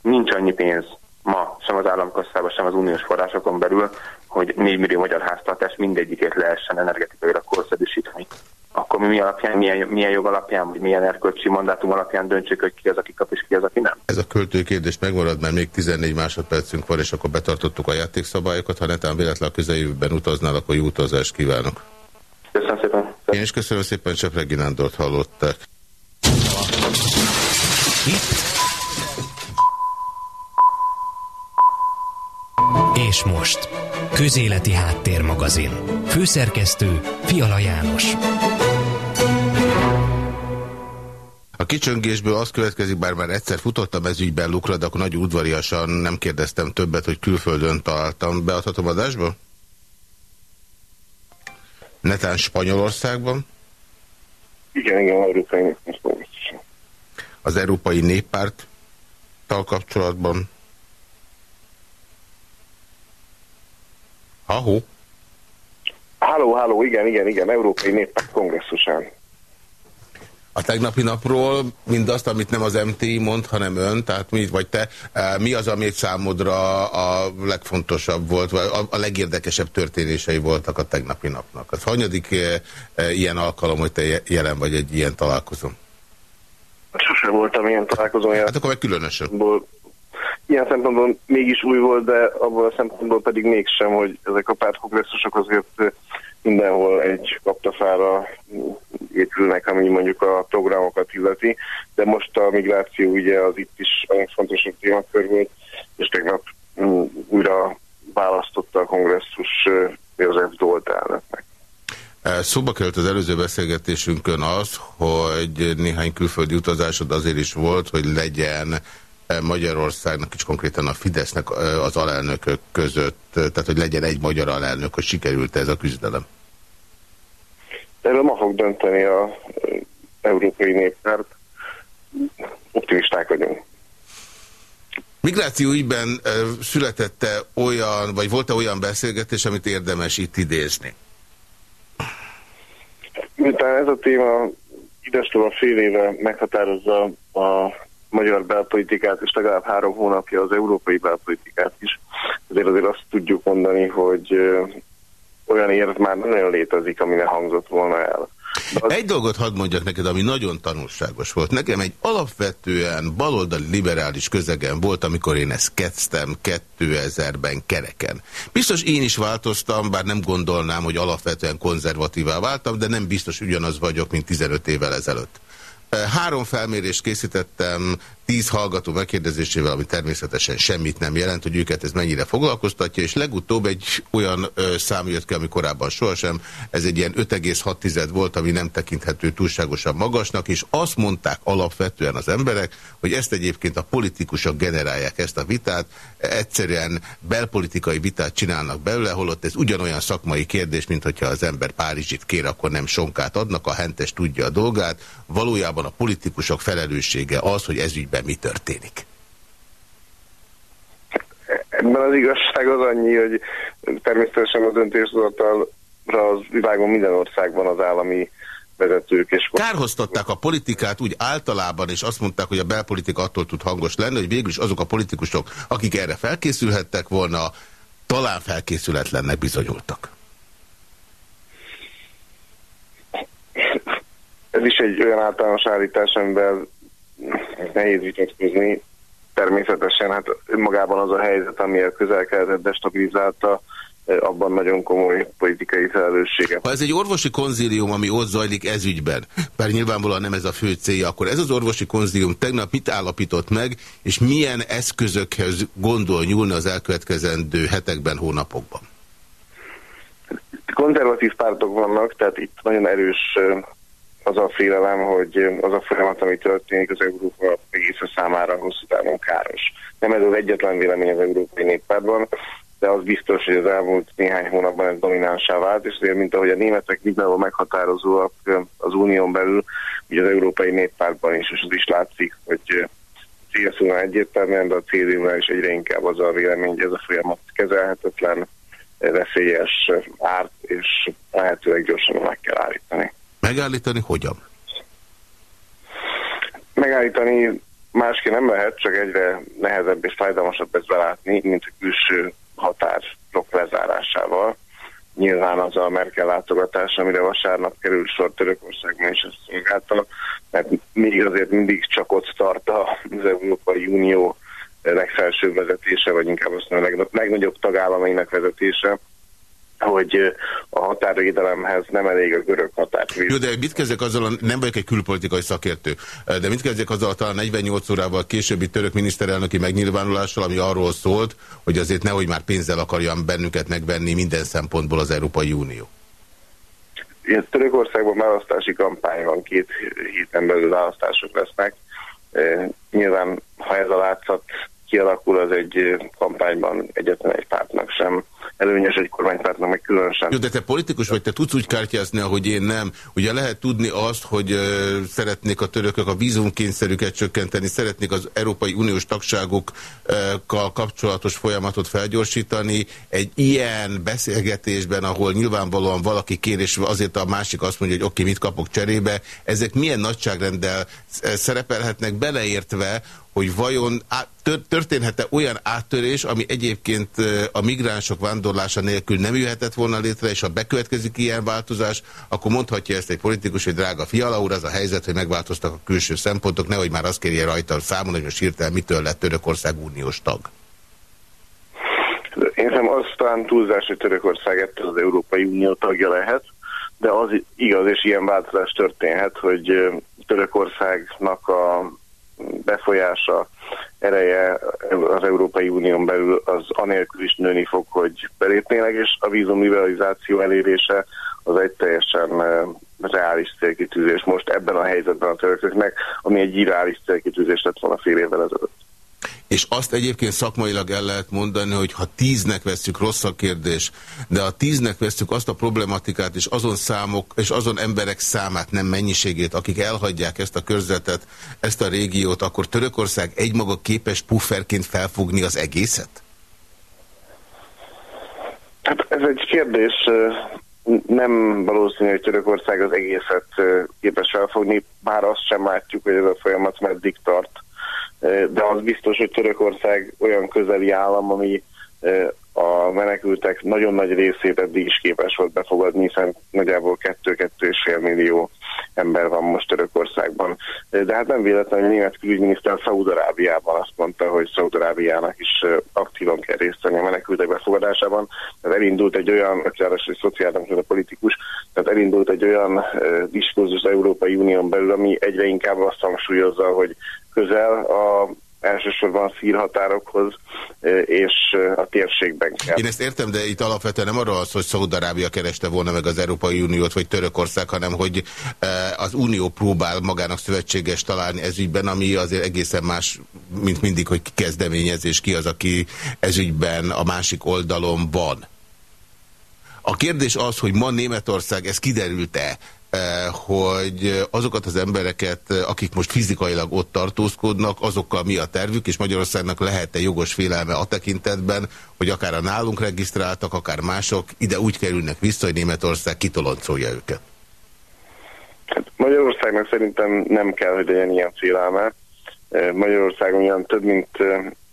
Nincs annyi pénz ma sem az államkasszában, sem az uniós forrásokon belül, hogy 4 millió magyar háztartás mindegyikét lehessen energetikailag korszerűsíteni. Akkor mi, mi alapján, milyen, milyen jog alapján, vagy milyen erkölcsi mandátum alapján döntsük, hogy ki az, aki kap, és ki az, aki nem? Ez a költő kérdés megmarad, mert még 14 másodpercünk van, és akkor betartottuk a játékszabályokat. Ha netán véletlen a közeljövőben utaznál, akkor jó utazást kívánok. Köszönöm szépen. Én is köszönöm szépen, Csep Reginándort hallották. És most, Közéleti Háttérmagazin. Főszerkesztő Fiala János. Kicsöngésből az következik, bár már egyszer futottam ez ügyben lukra, de akkor nagyon udvariasan nem kérdeztem többet, hogy külföldön találtam. Beadhatom adásba? Netán Spanyolországban? Igen, igen, Európai Néppárt. Az Európai Néppárttal kapcsolatban? Ahó? Háló, háló, igen, igen, igen, Európai Néppárt kongresszusán. A tegnapi napról mindazt, amit nem az MTI mond, hanem ön, tehát mi, vagy te, eh, mi az, amit számodra a legfontosabb volt, vagy a, legérdekesebb történései voltak a tegnapi napnak? Az hanyadik e, e, ilyen alkalom, hogy te jelen vagy egy ilyen találkozón? Sose voltam ilyen találkozón. Hát akkor meg különösen. Ilyen szempontból mégis új volt, de abból a szempontból pedig mégsem, hogy ezek a pártkongresszusok azért mindenhol egy kaptafára épülnek, ami mondjuk a programokat illeti, de most a migráció ugye az itt is nagyon fontos a témakör volt, és tegnap mm, újra választotta a kongresszus József Dolt elnöknek. Szóba került az előző beszélgetésünkön az, hogy néhány külföldi utazásod azért is volt, hogy legyen Magyarországnak és konkrétan a Fidesznek az alelnökök között, tehát hogy legyen egy magyar alelnök, hogy sikerült ez a küzdelem? Erről ma fog dönteni a Európai Néppárt. Optimisták vagyunk. Migráció ügyben születette olyan, vagy volt-e olyan beszélgetés, amit érdemes itt idézni? Miután ez a téma idestől a fél éve meghatározza a magyar belpolitikát, és legalább három hónapja az európai belpolitikát is. Ezért azért azt tudjuk mondani, hogy olyan érv már nem nagyon létezik, ami ne hangzott volna el. Az... Egy dolgot hadd mondjak neked, ami nagyon tanulságos volt. Nekem egy alapvetően baloldali liberális közegen volt, amikor én ezt kezdtem 2000-ben kereken. Biztos én is változtam, bár nem gondolnám, hogy alapvetően konzervatívá váltam, de nem biztos ugyanaz vagyok, mint 15 évvel ezelőtt. Három felmérést készítettem tíz hallgató megkérdezésével, ami természetesen semmit nem jelent, hogy őket ez mennyire foglalkoztatja, és legutóbb egy olyan ö, szám jött ki, ami korábban sohasem, ez egy ilyen 5,6 volt, ami nem tekinthető túlságosan magasnak, és azt mondták alapvetően az emberek, hogy ezt egyébként a politikusok generálják ezt a vitát, egyszerűen belpolitikai vitát csinálnak belőle, holott ez ugyanolyan szakmai kérdés, mint hogyha az ember Párizsit kér, akkor nem sonkát adnak, a hentes tudja a dolgát. Valójában a politikusok felelőssége az, hogy ezügyben ebben mi történik? Ebben az igazság az annyi, hogy természetesen a döntéshozatalra az világon minden országban az állami vezetők és... Kárhoztatták a politikát úgy általában, és azt mondták, hogy a belpolitika attól tud hangos lenni, hogy végül is azok a politikusok, akik erre felkészülhettek volna, talán felkészületlennek bizonyultak. Ez is egy olyan általános állítás, amivel nehéz vitatkozni. Természetesen hát önmagában az a helyzet, ami a közel destabilizálta, abban nagyon komoly politikai felelőssége. Ha ez egy orvosi konzílium, ami ott zajlik ezügyben, bár nyilvánvalóan nem ez a fő célja, akkor ez az orvosi konzílium tegnap mit állapított meg, és milyen eszközökhez gondol nyúlni az elkövetkezendő hetekben, hónapokban? konzervatív pártok vannak, tehát itt nagyon erős az a félelem, hogy az a folyamat, ami történik az Európa egész számára hosszú távon káros. Nem ez az egyetlen vélemény az Európai Néppártban, de az biztos, hogy az elmúlt néhány hónapban ez dominánsá vált, és azért, mint ahogy a németek mindenhol meghatározóak az unión belül, ugye az Európai Néppártban is, és az is látszik, hogy csu egyértelműen, de a cdu is egyre inkább az a vélemény, hogy ez a folyamat kezelhetetlen, veszélyes, árt, és lehetőleg gyorsan meg kell állítani. Megállítani hogyan? Megállítani másként nem lehet, csak egyre nehezebb és fájdalmasabb ezt belátni, mint a külső határok lezárásával. Nyilván az a Merkel látogatás, amire vasárnap kerül sor Törökországban is ezt szolgálta, mert még azért mindig csak ott tart az Európai Unió legfelsőbb vezetése, vagy inkább azt mondom, a legnagyobb tagállamainak vezetése, hogy a határvédelemhez nem elég a görög határvédelem. Jó, de mit kezdek azzal, nem vagyok egy külpolitikai szakértő, de mit kezdek azzal a talán 48 órával későbbi török miniszterelnöki megnyilvánulással, ami arról szólt, hogy azért nehogy már pénzzel akarjan bennünket megvenni minden szempontból az Európai Unió? Ilyen Törökországban választási kampány van, két héten belül választások lesznek. Nyilván, ha ez a látszat kialakul, az egy kampányban egyetlen egy pártnak sem előnyös egy kormánypártnak meg különösen. Jó, de te politikus vagy, te tudsz úgy kártyázni, ahogy én nem. Ugye lehet tudni azt, hogy uh, szeretnék a törökök a vízumkényszerüket csökkenteni, szeretnék az Európai Uniós tagságokkal kapcsolatos folyamatot felgyorsítani. Egy ilyen beszélgetésben, ahol nyilvánvalóan valaki kér, és azért a másik azt mondja, hogy oké, okay, mit kapok cserébe, ezek milyen nagyságrendel szerepelhetnek beleértve, hogy vajon történhet-e olyan áttörés, ami egyébként a migránsok vándorlása nélkül nem jöhetett volna létre, és ha bekövetkezik ilyen változás, akkor mondhatja ezt egy politikus, hogy drága fiala úr, az a helyzet, hogy megváltoztak a külső szempontok, nehogy már azt kérje rajta számon, hogy most hirtelen mitől lett Törökország uniós tag. Én nem az talán túlzás, hogy Törökország ettől az Európai Unió tagja lehet, de az igaz, és ilyen változás történhet, hogy Törökországnak a befolyása, ereje az Európai Unión belül az anélkül is nőni fog, hogy belépnének, és a vízum liberalizáció elérése az egy teljesen reális célkitűzés most ebben a helyzetben a törököknek, ami egy irreális célkitűzés lett volna fél évvel ezelőtt. És azt egyébként szakmailag el lehet mondani, hogy ha tíznek veszük, rossz a kérdés, de ha tíznek veszük azt a problematikát, és azon számok, és azon emberek számát, nem mennyiségét, akik elhagyják ezt a körzetet, ezt a régiót, akkor Törökország egymaga képes pufferként felfogni az egészet? Hát ez egy kérdés. Nem valószínű, hogy Törökország az egészet képes felfogni, bár azt sem látjuk, hogy ez a folyamat meddig tart de az biztos, hogy Törökország olyan közeli állam, ami a menekültek nagyon nagy részét eddig is képes volt befogadni, hiszen nagyjából 2-2,5 millió ember van most Törökországban. De hát nem véletlen, hogy a német külügyminiszter Szaudarábiában azt mondta, hogy Szaudarábiának is aktívan kell részt venni a menekültek befogadásában. Tehát elindult egy olyan, aki egy szociáldemokrata politikus, tehát elindult egy olyan diskurzus az Európai Unión belül, ami egyre inkább azt hangsúlyozza, hogy közel a elsősorban a szírhatárokhoz és a térségben kell. Én ezt értem, de itt alapvetően nem arról az, hogy Szaudarábia kereste volna meg az Európai Uniót, vagy Törökország, hanem hogy az Unió próbál magának szövetséges találni ezügyben, ami azért egészen más, mint mindig, hogy kezdeményezés, ki az, aki ezügyben a másik oldalon van. A kérdés az, hogy ma Németország, ez kiderült-e, hogy azokat az embereket, eh, akik most fizikailag ott tartózkodnak, azokkal mi a tervük, és Magyarországnak lehet-e jogos félelme a tekintetben, hogy akár a nálunk regisztráltak, akár mások ide úgy kerülnek vissza, hogy Németország kitoloncolja őket? Hát Magyarországnak szerintem nem kell, hogy legyen ilyen félelme. Eh, Magyarországon olyan több mint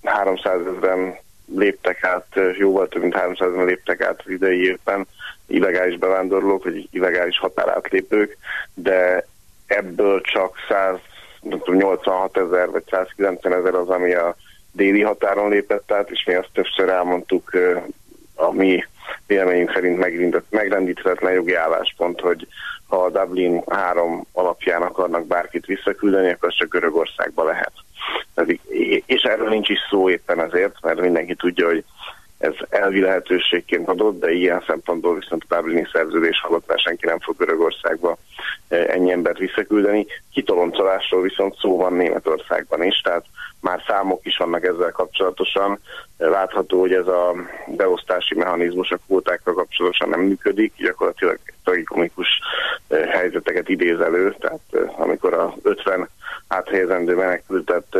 300 ezeren léptek át, jóval több mint 300 ezeren léptek át az idei évben illegális bevándorlók, vagy illegális határátlépők, de ebből csak 186 ezer vagy 190 ezer az, ami a déli határon lépett át, és mi azt többször elmondtuk, a mi véleményünk szerint megrendíthetetlen jogi álláspont, hogy ha a Dublin három alapján akarnak bárkit visszaküldeni, akkor csak Görögországba lehet. És erről nincs is szó éppen ezért, mert mindenki tudja, hogy ez elvi lehetőségként adott, de ilyen szempontból viszont a Dublini szerződés haladt senki nem fog Görögországba ennyi embert visszaküldeni. Kitoloncolásról viszont szó van Németországban is, tehát már számok is vannak ezzel kapcsolatosan. Látható, hogy ez a beosztási mechanizmus a kvótákkal kapcsolatosan nem működik, gyakorlatilag tragikomikus eh, helyzeteket idéz elő, tehát eh, amikor a 50 áthelyezendő menekültet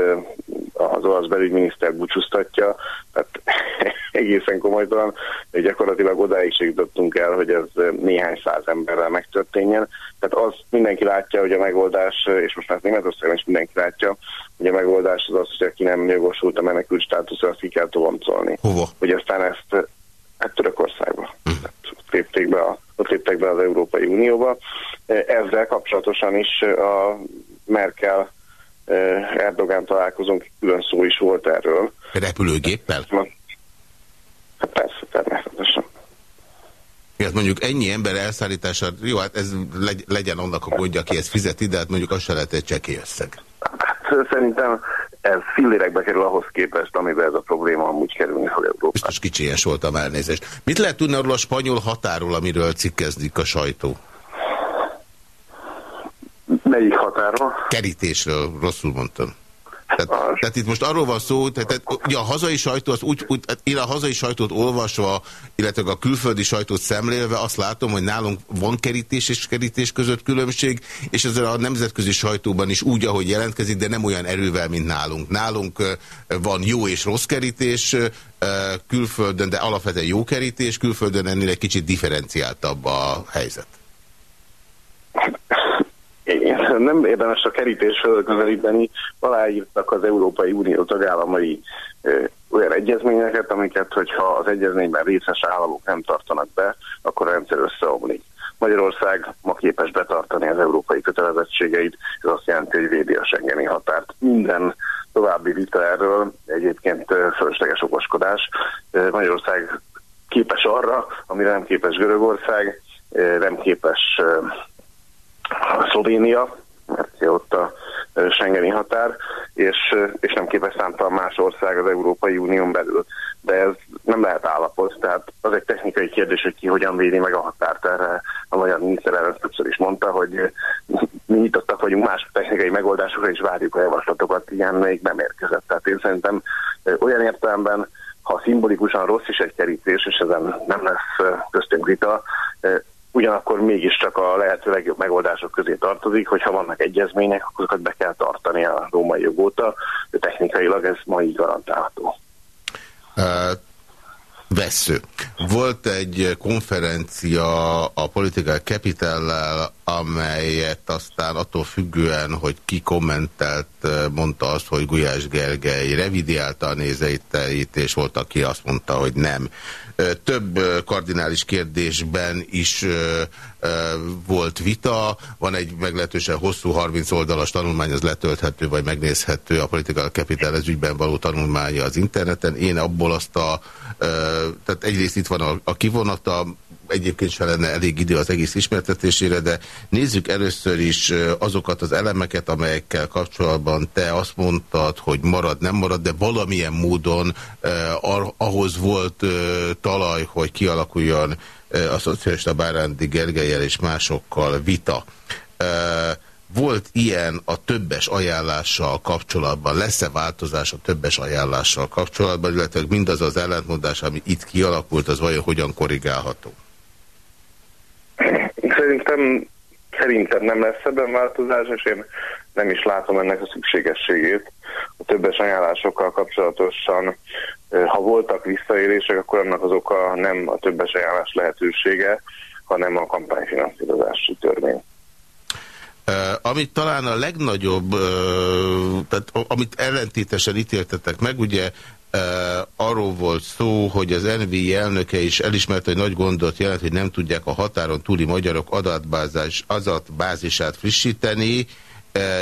az olasz belügyminiszter búcsúztatja, tehát egészen komolytalan, gyakorlatilag odáig se jutottunk el, hogy ez néhány száz emberrel megtörténjen. Tehát az mindenki látja, hogy a megoldás, és most már Németországban is mindenki látja, hogy a megoldás az az, hogy aki nem jogosult a menekült státuszra, azt ki kell toloncolni. Hova? Hogy aztán ezt hát Törökországba. Hm. Ott, lépték be a, ott léptek be az Európai Unióba. Ezzel kapcsolatosan is a Merkel Erdogán találkozónk külön szó is volt erről. Repülőgéppel? Hát persze, természetesen. Hát mondjuk ennyi ember elszállítása, jó, hát ez legyen annak a gondja, aki ezt fizeti, de hát mondjuk az se lehet egy csekély összeg. Hát szerintem ez fillérekbe kerül ahhoz képest, amiben ez a probléma amúgy kerülni fog Európában. Biztos kicsi ilyen voltam elnézést. Mit lehet tudni arról a spanyol határól, amiről cikkezdik a sajtó? Melyik határól? Kerítésről, rosszul mondtam. Tehát, tehát itt most arról van szó, tehát, tehát ugye a hazai sajtó, az úgy, úgy, én a hazai sajtót olvasva, illetve a külföldi sajtót szemlélve azt látom, hogy nálunk van kerítés és kerítés között különbség, és ezzel a nemzetközi sajtóban is úgy, ahogy jelentkezik, de nem olyan erővel, mint nálunk. Nálunk van jó és rossz kerítés, külföldön, de alapvetően jó kerítés, külföldön ennél egy kicsit differenciáltabb a helyzet nem érdemes a kerítés közelíteni, aláírtak az Európai Unió tagállamai olyan egyezményeket, amiket, hogyha az egyezményben részes államok nem tartanak be, akkor a rendszer összeomlik. Magyarország ma képes betartani az európai kötelezettségeit, ez azt jelenti, hogy védi a Schengeni határt. Minden további vita erről egyébként fölösleges okoskodás. Magyarország képes arra, amire nem képes Görögország, nem képes Szlovénia, mert ott a Schengeni határ, és, és nem képes számtalan más ország az Európai Unión belül. De ez nem lehet állapot, tehát az egy technikai kérdés, hogy ki hogyan védi meg a határt. Erre a magyar miniszterelnök többször is mondta, hogy mi nyitottak vagyunk más technikai megoldásokra, és várjuk a javaslatokat, ilyen még nem érkezett. Tehát én szerintem olyan értelemben, ha szimbolikusan rossz is egy kerítés, és ezen nem lesz köztünk vita, ugyanakkor mégiscsak a lehető legjobb megoldások közé tartozik, hogyha vannak egyezmények, azokat be kell tartani a római jog óta, de technikailag ez ma így garantálható. Uh, Vesző. Volt egy konferencia a Political capital amelyet aztán attól függően, hogy ki kommentelt, mondta azt, hogy Gulyás Gergely revidiálta a nézeiteit, és volt, aki azt mondta, hogy nem. Több kardinális kérdésben is volt vita, van egy meglehetősen hosszú 30 oldalas tanulmány, az letölthető, vagy megnézhető a Political Capital ez ügyben való tanulmánya az interneten. Én abból azt a, tehát egyrészt itt van a, a kivonata, egyébként se lenne elég idő az egész ismertetésére, de nézzük először is azokat az elemeket, amelyekkel kapcsolatban te azt mondtad, hogy marad, nem marad, de valamilyen módon eh, ahhoz volt eh, talaj, hogy kialakuljon eh, a szocialista Bárándi Gergelyel és másokkal vita. Eh, volt ilyen a többes ajánlással kapcsolatban? Lesz-e változás a többes ajánlással kapcsolatban, illetve mindaz az ellentmondás, ami itt kialakult, az vajon hogyan korrigálható? Szerintem, szerintem nem lesz ebben változás, és én nem is látom ennek a szükségességét. A többes ajánlásokkal kapcsolatosan, ha voltak visszaélések, akkor annak az oka nem a többes ajánlás lehetősége, hanem a kampányfinanszírozási törvény. Amit talán a legnagyobb, tehát amit ellentétesen ítéltetek meg, ugye arról volt szó, hogy az NV elnöke is elismerte, hogy nagy gondot jelent, hogy nem tudják a határon túli magyarok adatbázis, adatbázisát frissíteni,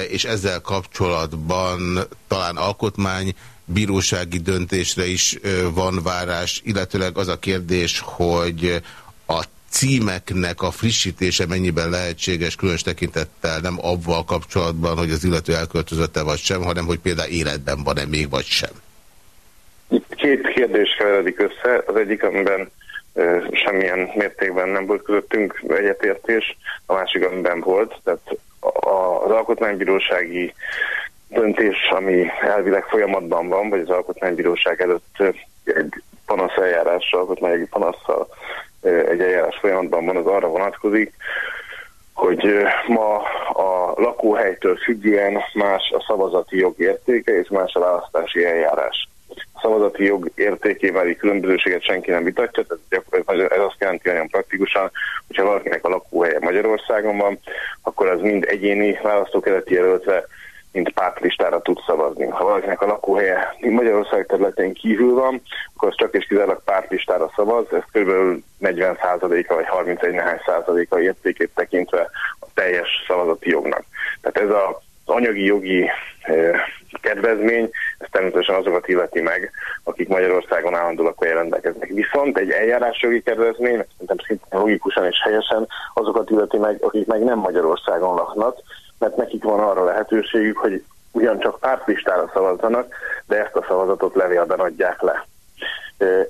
és ezzel kapcsolatban talán alkotmány bírósági döntésre is van várás, illetőleg az a kérdés, hogy a címeknek a frissítése mennyiben lehetséges, különös tekintettel nem abval kapcsolatban, hogy az illető elköltözötte vagy sem, hanem hogy például életben van-e még vagy sem. két kérdés keveredik össze. Az egyik, amiben semmilyen mértékben nem volt közöttünk egyetértés, a másik, amiben volt. Tehát az alkotmánybírósági döntés, ami elvileg folyamatban van, vagy az alkotmánybíróság előtt egy panasz eljárással, alkotmányi panasszal egy eljárás folyamatban van, az arra vonatkozik, hogy ma a lakóhelytől függően más a szavazati jog értéke és más a választási eljárás. A szavazati jog értékével különbözőséget senki nem vitatja, tehát ez azt jelenti nagyon praktikusan, hogyha valakinek a lakóhelye Magyarországon van, akkor az mind egyéni választókereti jelöltve mint pártlistára tud szavazni. Ha valakinek a lakóhelye Magyarország területén kívül van, akkor az csak és kizárólag pártlistára szavaz, ez kb. 40%-a vagy 31 nehány százaléka értékét tekintve a teljes szavazati jognak. Tehát ez az anyagi jogi eh, kedvezmény, ez természetesen azokat illeti meg, akik Magyarországon állandó lakóhelyen rendelkeznek. Viszont egy eljárásjogi kedvezmény, szerintem szintén logikusan és helyesen azokat illeti meg, akik meg nem Magyarországon laknak, mert nekik van arra lehetőségük, hogy ugyancsak pártlistára szavazzanak, de ezt a szavazatot levélben adják le.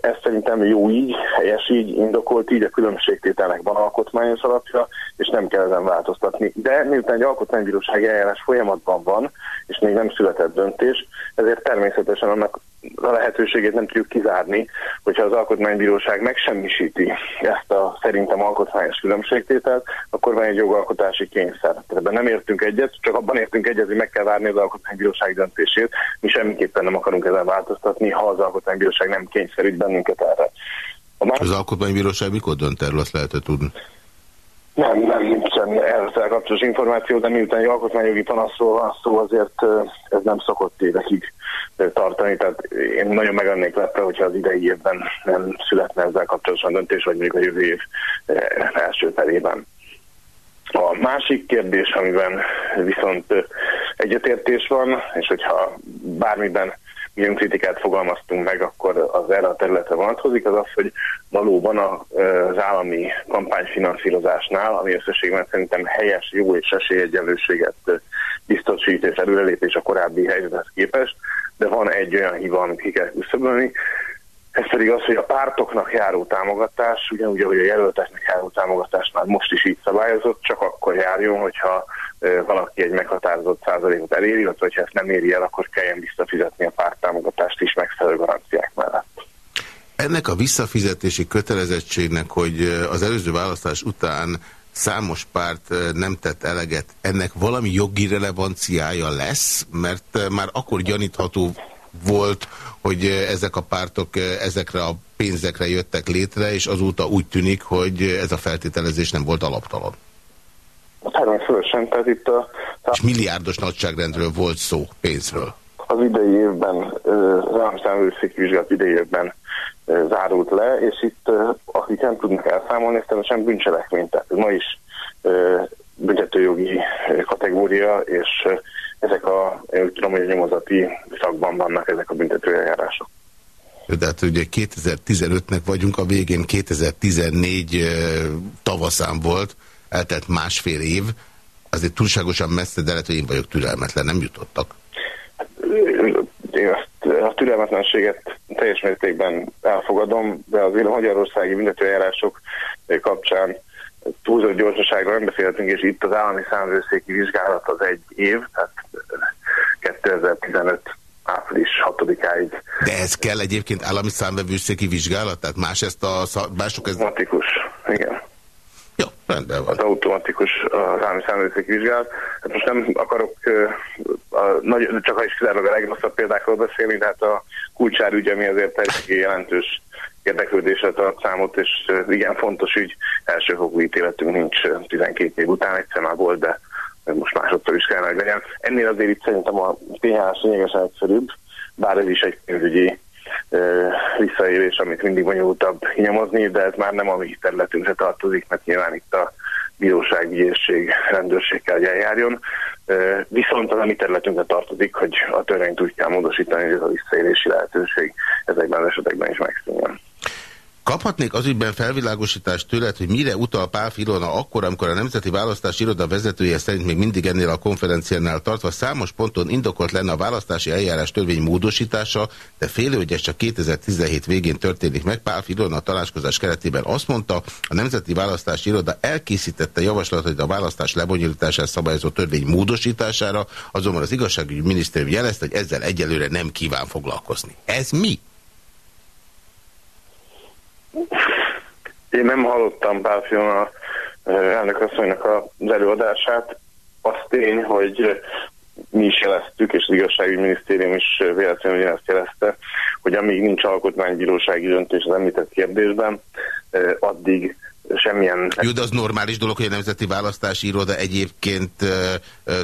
Ez szerintem jó így, helyes így, indokolt így, a különbségtételnek van alkotmányos alapja, és nem kell ezen változtatni. De miután egy alkotmánybírósági eljárás folyamatban van, és még nem született döntés, ezért természetesen annak a lehetőségét nem tudjuk kizárni, hogyha az alkotmánybíróság megsemmisíti ezt a szerintem alkotmányos különbségtételt, akkor van egy jogalkotási kényszer. Ebben nem értünk egyet, csak abban értünk egyet, hogy meg kell várni az alkotmánybíróság döntését. Mi semmiképpen nem akarunk ezen változtatni, ha az alkotmánybíróság nem kényszerít bennünket erre. Más... Az alkotmánybíróság mikor dönt erről, azt lehet -e tudni? Nem, nem, nincsen ezzel kapcsolatos információ, de miután egy alkotmányjogi panaszról van szó, azért ez nem szokott évekig tartani, tehát én nagyon megennék lette, hogyha az idei évben nem születne ezzel kapcsolatosan döntés, vagy még a jövő év első felében. A másik kérdés, amiben viszont egyetértés van, és hogyha bármiben milyen kritikát fogalmaztunk meg, akkor az erre a területre vonatkozik, az az, hogy valóban az állami kampányfinanszírozásnál, ami összességben szerintem helyes, jó és esélyegyenlőséget biztosít és előrelépés a korábbi helyzethez képest, de van egy olyan hiba, amit ki kell küszöbölni, ez pedig az, hogy a pártoknak járó támogatás, ugyanúgy, ahogy a jelölteknek járó támogatás már most is így szabályozott, csak akkor járjon, hogyha valaki egy meghatározott százalékot eléri, illetve ha ezt nem éri el, akkor kelljen visszafizetni a párttámogatást is megfelelő garanciák mellett. Ennek a visszafizetési kötelezettségnek, hogy az előző választás után számos párt nem tett eleget, ennek valami jogi relevanciája lesz, mert már akkor gyanítható volt, hogy ezek a pártok ezekre a pénzekre jöttek létre, és azóta úgy tűnik, hogy ez a feltételezés nem volt alaptalan. Természetesen, tehát itt a... És milliárdos nagyságrendről volt szó, pénzről. Az idei évben, az államszámőszék vizsgálat idei évben zárult le, és itt akik nem tudnak elszámolni, ez természetesen bűncselekmény, tehát ma is büntetőjogi kategória, és ezek a, én úgy tudom, hogy a nyomozati szakban vannak ezek a büntetőeljárások. De hát ugye 2015-nek vagyunk, a végén 2014 tavaszán volt, eltelt másfél év, azért túlságosan messze, de lehet, hogy én vagyok türelmetlen, nem jutottak. Én azt, a türelmetlenséget teljes mértékben elfogadom, de azért a magyarországi büntetőeljárások kapcsán túlzott gyorsaságról nem beszélhetünk, és itt az állami számvőszéki vizsgálat az egy év, tehát 2015 április 6-áig. De ez kell egyébként állami számvevőszéki vizsgálat? Tehát más ezt a... Mások ez... Automatikus, igen. Jó, rendben van. Az automatikus az állami számvevőszéki vizsgálat. Hát most nem akarok a, nagy, csak ha is kizárólag a legrosszabb példákról beszélni, de hát a kulcsárügy, ami azért egy jelentős érdeklődésre tart számot, és igen fontos ügy, elsőfokú ítéletünk nincs 12 év után, egyszer már volt, de most másodszor is kell legyen. Ennél azért itt szerintem a PHS lényegesen egyszerűbb, bár ez is egy pénzügyi visszaélés, amit mindig bonyolultabb nyomozni, de ez már nem a mi területünkre tartozik, mert nyilván itt a bíróság, ügyészség, rendőrség kell, hogy eljárjon. Viszont az a mi területünkre tartozik, hogy a törvényt úgy kell módosítani, hogy ez a visszaélési lehetőség ezekben az esetekben is megszűnjön. Kaphatnék az ügyben felvilágosítást tőled, hogy mire utal Pál Filona akkor, amikor a Nemzeti Választási Iroda vezetője szerint még mindig ennél a konferenciánál tartva számos ponton indokolt lenne a választási eljárás törvény módosítása, de félő, hogy ez csak 2017 végén történik meg. Pál Filona a tanácskozás keretében azt mondta, a Nemzeti Választási Iroda elkészítette javaslatot a választás lebonyolítását szabályozó törvény módosítására, azonban az igazságügyi minisztérium jelezte, hogy ezzel egyelőre nem kíván foglalkozni. Ez mi? Én nem hallottam Pál Fiona elnökasszonynak az előadását. Az tény, hogy mi is jeleztük, és az igazságügyi minisztérium is véletlenül ezt jelezte, hogy amíg nincs alkotmánybírósági döntés az említett kérdésben, addig semmilyen... Jó, de az normális dolog, hogy a Nemzeti Választási Iroda egyébként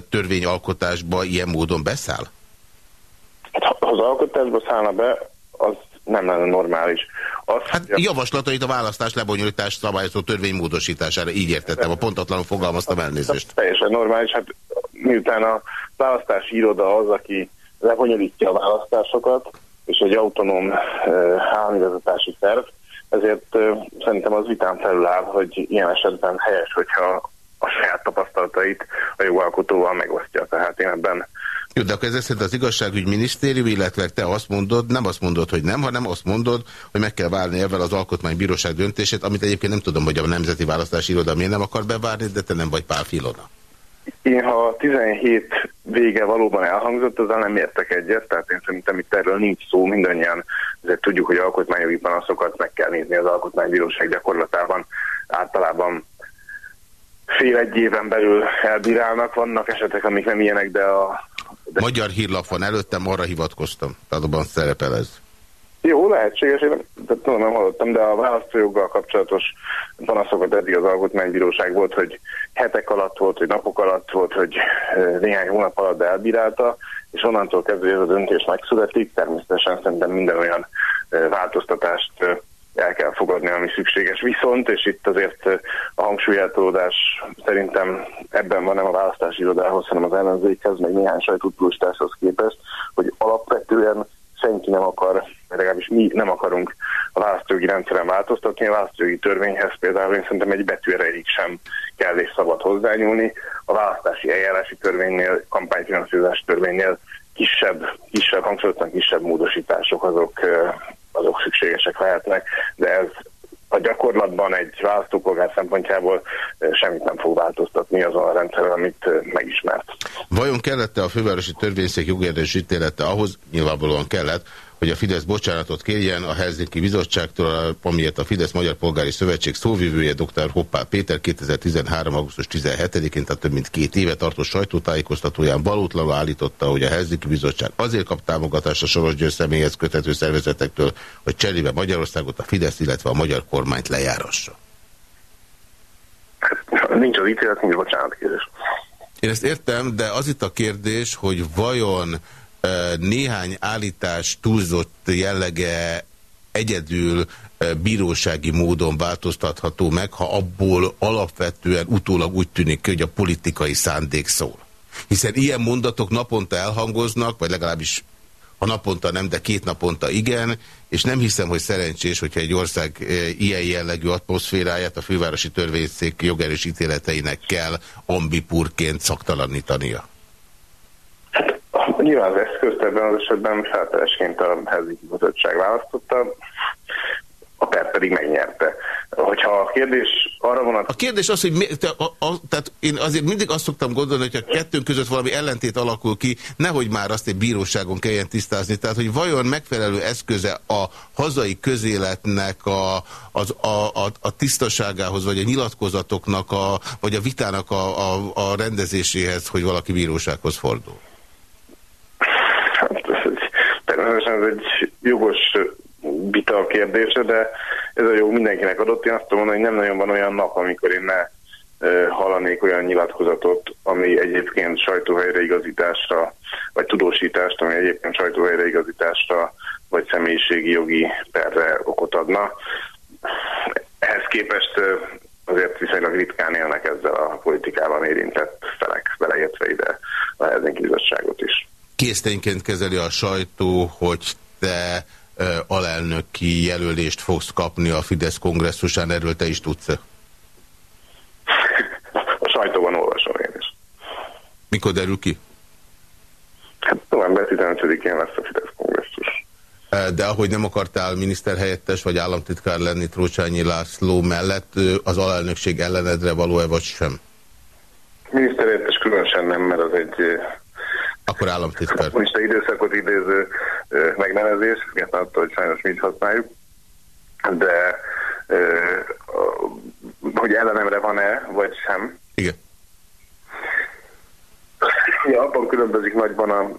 törvényalkotásba ilyen módon beszáll? Hát, ha az alkotásba szállna be, az nem lenne normális. Az, hát ja. javaslatait a választás lebonyolítás szabályozó törvény módosítására, így értettem, a pontatlanul fogalmaztam elnézést. Teljesen normális, hát miután a választási iroda az, aki lebonyolítja a választásokat, és egy autonóm államigazgatási szerv, ezért szerintem az vitán felül áll, hogy ilyen esetben helyes, hogyha a saját tapasztalatait a jogalkotóval megosztja. Tehát én ebben jó, de akkor ez szerint az igazságügy minisztérium, illetve te azt mondod, nem azt mondod, hogy nem, hanem azt mondod, hogy meg kell várni ebben az alkotmánybíróság döntését, amit egyébként nem tudom, hogy a Nemzeti Választási Iroda miért nem akar bevárni, de te nem vagy Pál Filona. Én, ha a 17 vége valóban elhangzott, azzal nem értek egyet, tehát én szerintem itt erről nincs szó, mindannyian ezért tudjuk, hogy alkotmányjogi panaszokat meg kell nézni az alkotmánybíróság gyakorlatában. Általában fél egy éven belül elbírálnak, vannak esetek, amik nem ilyenek, de a de... Magyar hírlap van előttem, arra hivatkoztam. Abban szerepel ez. Jó, lehetséges, én tudom, nem hallottam, de a választójoggal kapcsolatos panaszokat eddig az alkotmánybíróság volt, hogy hetek alatt volt, hogy napok alatt volt, hogy néhány hónap alatt elbírálta, és onnantól kezdve ez a döntés megszületik. Természetesen szerintem minden olyan változtatást el kell fogadni, ami szükséges. Viszont, és itt azért a hangsúlyeltolódás szerintem ebben van nem a választási irodához, hanem az ellenzékhez, meg néhány sajtótudósításhoz képest, hogy alapvetően senki nem akar, legalábbis mi nem akarunk a választójogi rendszeren változtatni. A választójogi törvényhez például én szerintem egy betű erejéig sem kell és szabad hozzányúlni. A választási eljárási törvénynél, kampányfinanszírozási törvénynél kisebb, kisebb, hangsúlyozottan kisebb módosítások azok azok szükségesek lehetnek, de ez a gyakorlatban egy választópolgár szempontjából semmit nem fog változtatni azon a rendszeren, amit megismert. Vajon kellett-e a fővárosi törvényszék jogérdes ítélete ahhoz, nyilvánvalóan kellett, hogy a Fidesz bocsánatot kérjen a Helsinki Bizottságtól, amiért a Fidesz Magyar Polgári Szövetség szóvivője dr. Hoppá Péter 2013. augusztus 17-én, tehát több mint két éve tartó sajtótájékoztatóján valótlanul állította, hogy a Helsinki Bizottság azért kap támogatást a Soros György személyhez köthető szervezetektől, hogy cserébe Magyarországot a Fidesz, illetve a magyar kormányt lejárassa. Nincs az ítélet, nincs bocsánatkérés. Én ezt értem, de az itt a kérdés, hogy vajon néhány állítás túlzott jellege egyedül bírósági módon változtatható meg, ha abból alapvetően utólag úgy tűnik hogy a politikai szándék szól. Hiszen ilyen mondatok naponta elhangoznak, vagy legalábbis ha naponta nem, de két naponta igen, és nem hiszem, hogy szerencsés, hogyha egy ország ilyen jellegű atmoszféráját a fővárosi törvényszék jogerős ítéleteinek kell ambipurként szaktalanítania. Nyilván az eszközt ebben az esetben feltelesként a Helsinki Bizottság választotta, a per pedig megnyerte. Hogyha a kérdés arra vonat... A kérdés az, hogy mi, te, a, a, tehát én azért mindig azt szoktam gondolni, hogy a kettőnk között valami ellentét alakul ki, nehogy már azt egy bíróságon kelljen tisztázni. Tehát, hogy vajon megfelelő eszköze a hazai közéletnek a, az, a, a, a tisztaságához, vagy a nyilatkozatoknak, a, vagy a vitának a, a, a rendezéséhez, hogy valaki bírósághoz fordul? Természetesen ez egy jogos vita kérdése, de ez a jog mindenkinek adott. Én azt tudom mondani, hogy nem nagyon van olyan nap, amikor én ne hallanék olyan nyilatkozatot, ami egyébként sajtóhelyreigazításra, vagy tudósítást, ami egyébként sajtóhelyreigazításra, vagy személyiségi jogi perre okot adna. Ehhez képest azért viszonylag ritkán élnek ezzel a politikában érintett felek, beleértve ide a Helsinki is késztényként kezeli a sajtó, hogy te alelnöki jelölést fogsz kapni a Fidesz kongresszusán, erről te is tudsz-e? A sajtóban olvasom én is. Mikor derül ki? Hát november 15-én lesz a Fidesz kongresszus. De ahogy nem akartál miniszterhelyettes vagy államtitkár lenni Trócsányi László mellett, az alelnökség ellenedre való-e vagy sem? Miniszterhelyettes különösen nem, mert az egy akkor államtitkár. Most időszakot idéző megnevezés, függetlenül attól, hogy sajnos mi is használjuk, de hogy ellenemre van-e, vagy sem. Igen. Ja, abban különbözik nagyban a...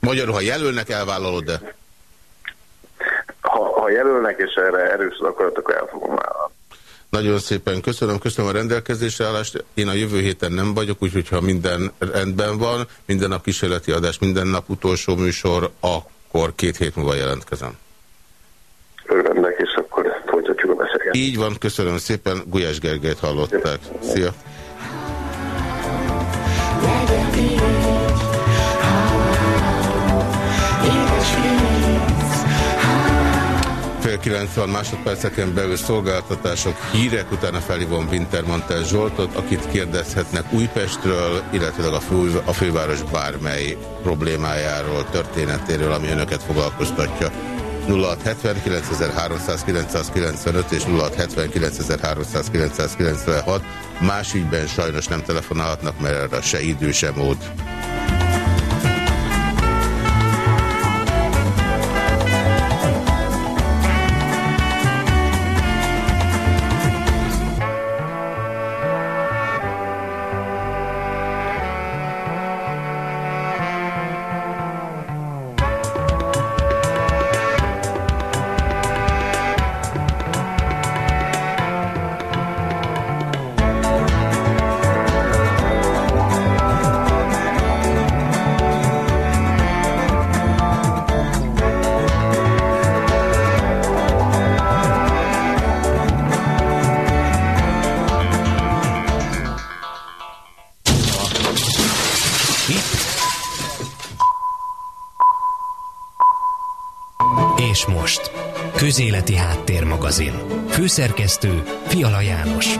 Magyarul, ha jelölnek, elvállalod, de... Ha, ha jelölnek, és erre erős az akarat, akkor el fogom vállalni. Nagyon szépen köszönöm, köszönöm a rendelkezésre állást. Én a jövő héten nem vagyok, úgyhogy ha minden rendben van, minden nap kísérleti adás, minden nap utolsó műsor, akkor két hét múlva jelentkezem. Örvendek, és akkor folytatjuk a beszélgetést. Így van, köszönöm szépen. Gulyás Gergelyt hallották. Szia! 90 másodperceken belül szolgáltatások, hírek, utána felhívom Wintermantel Zsoltot, akit kérdezhetnek Újpestről, illetve a, fő, a főváros bármely problémájáról, történetéről, ami önöket foglalkoztatja. 0679.395 és 0679.396. Más ügyben sajnos nem telefonálhatnak, mert erre se idő, sem mód. Főszerkesztő Fiala János.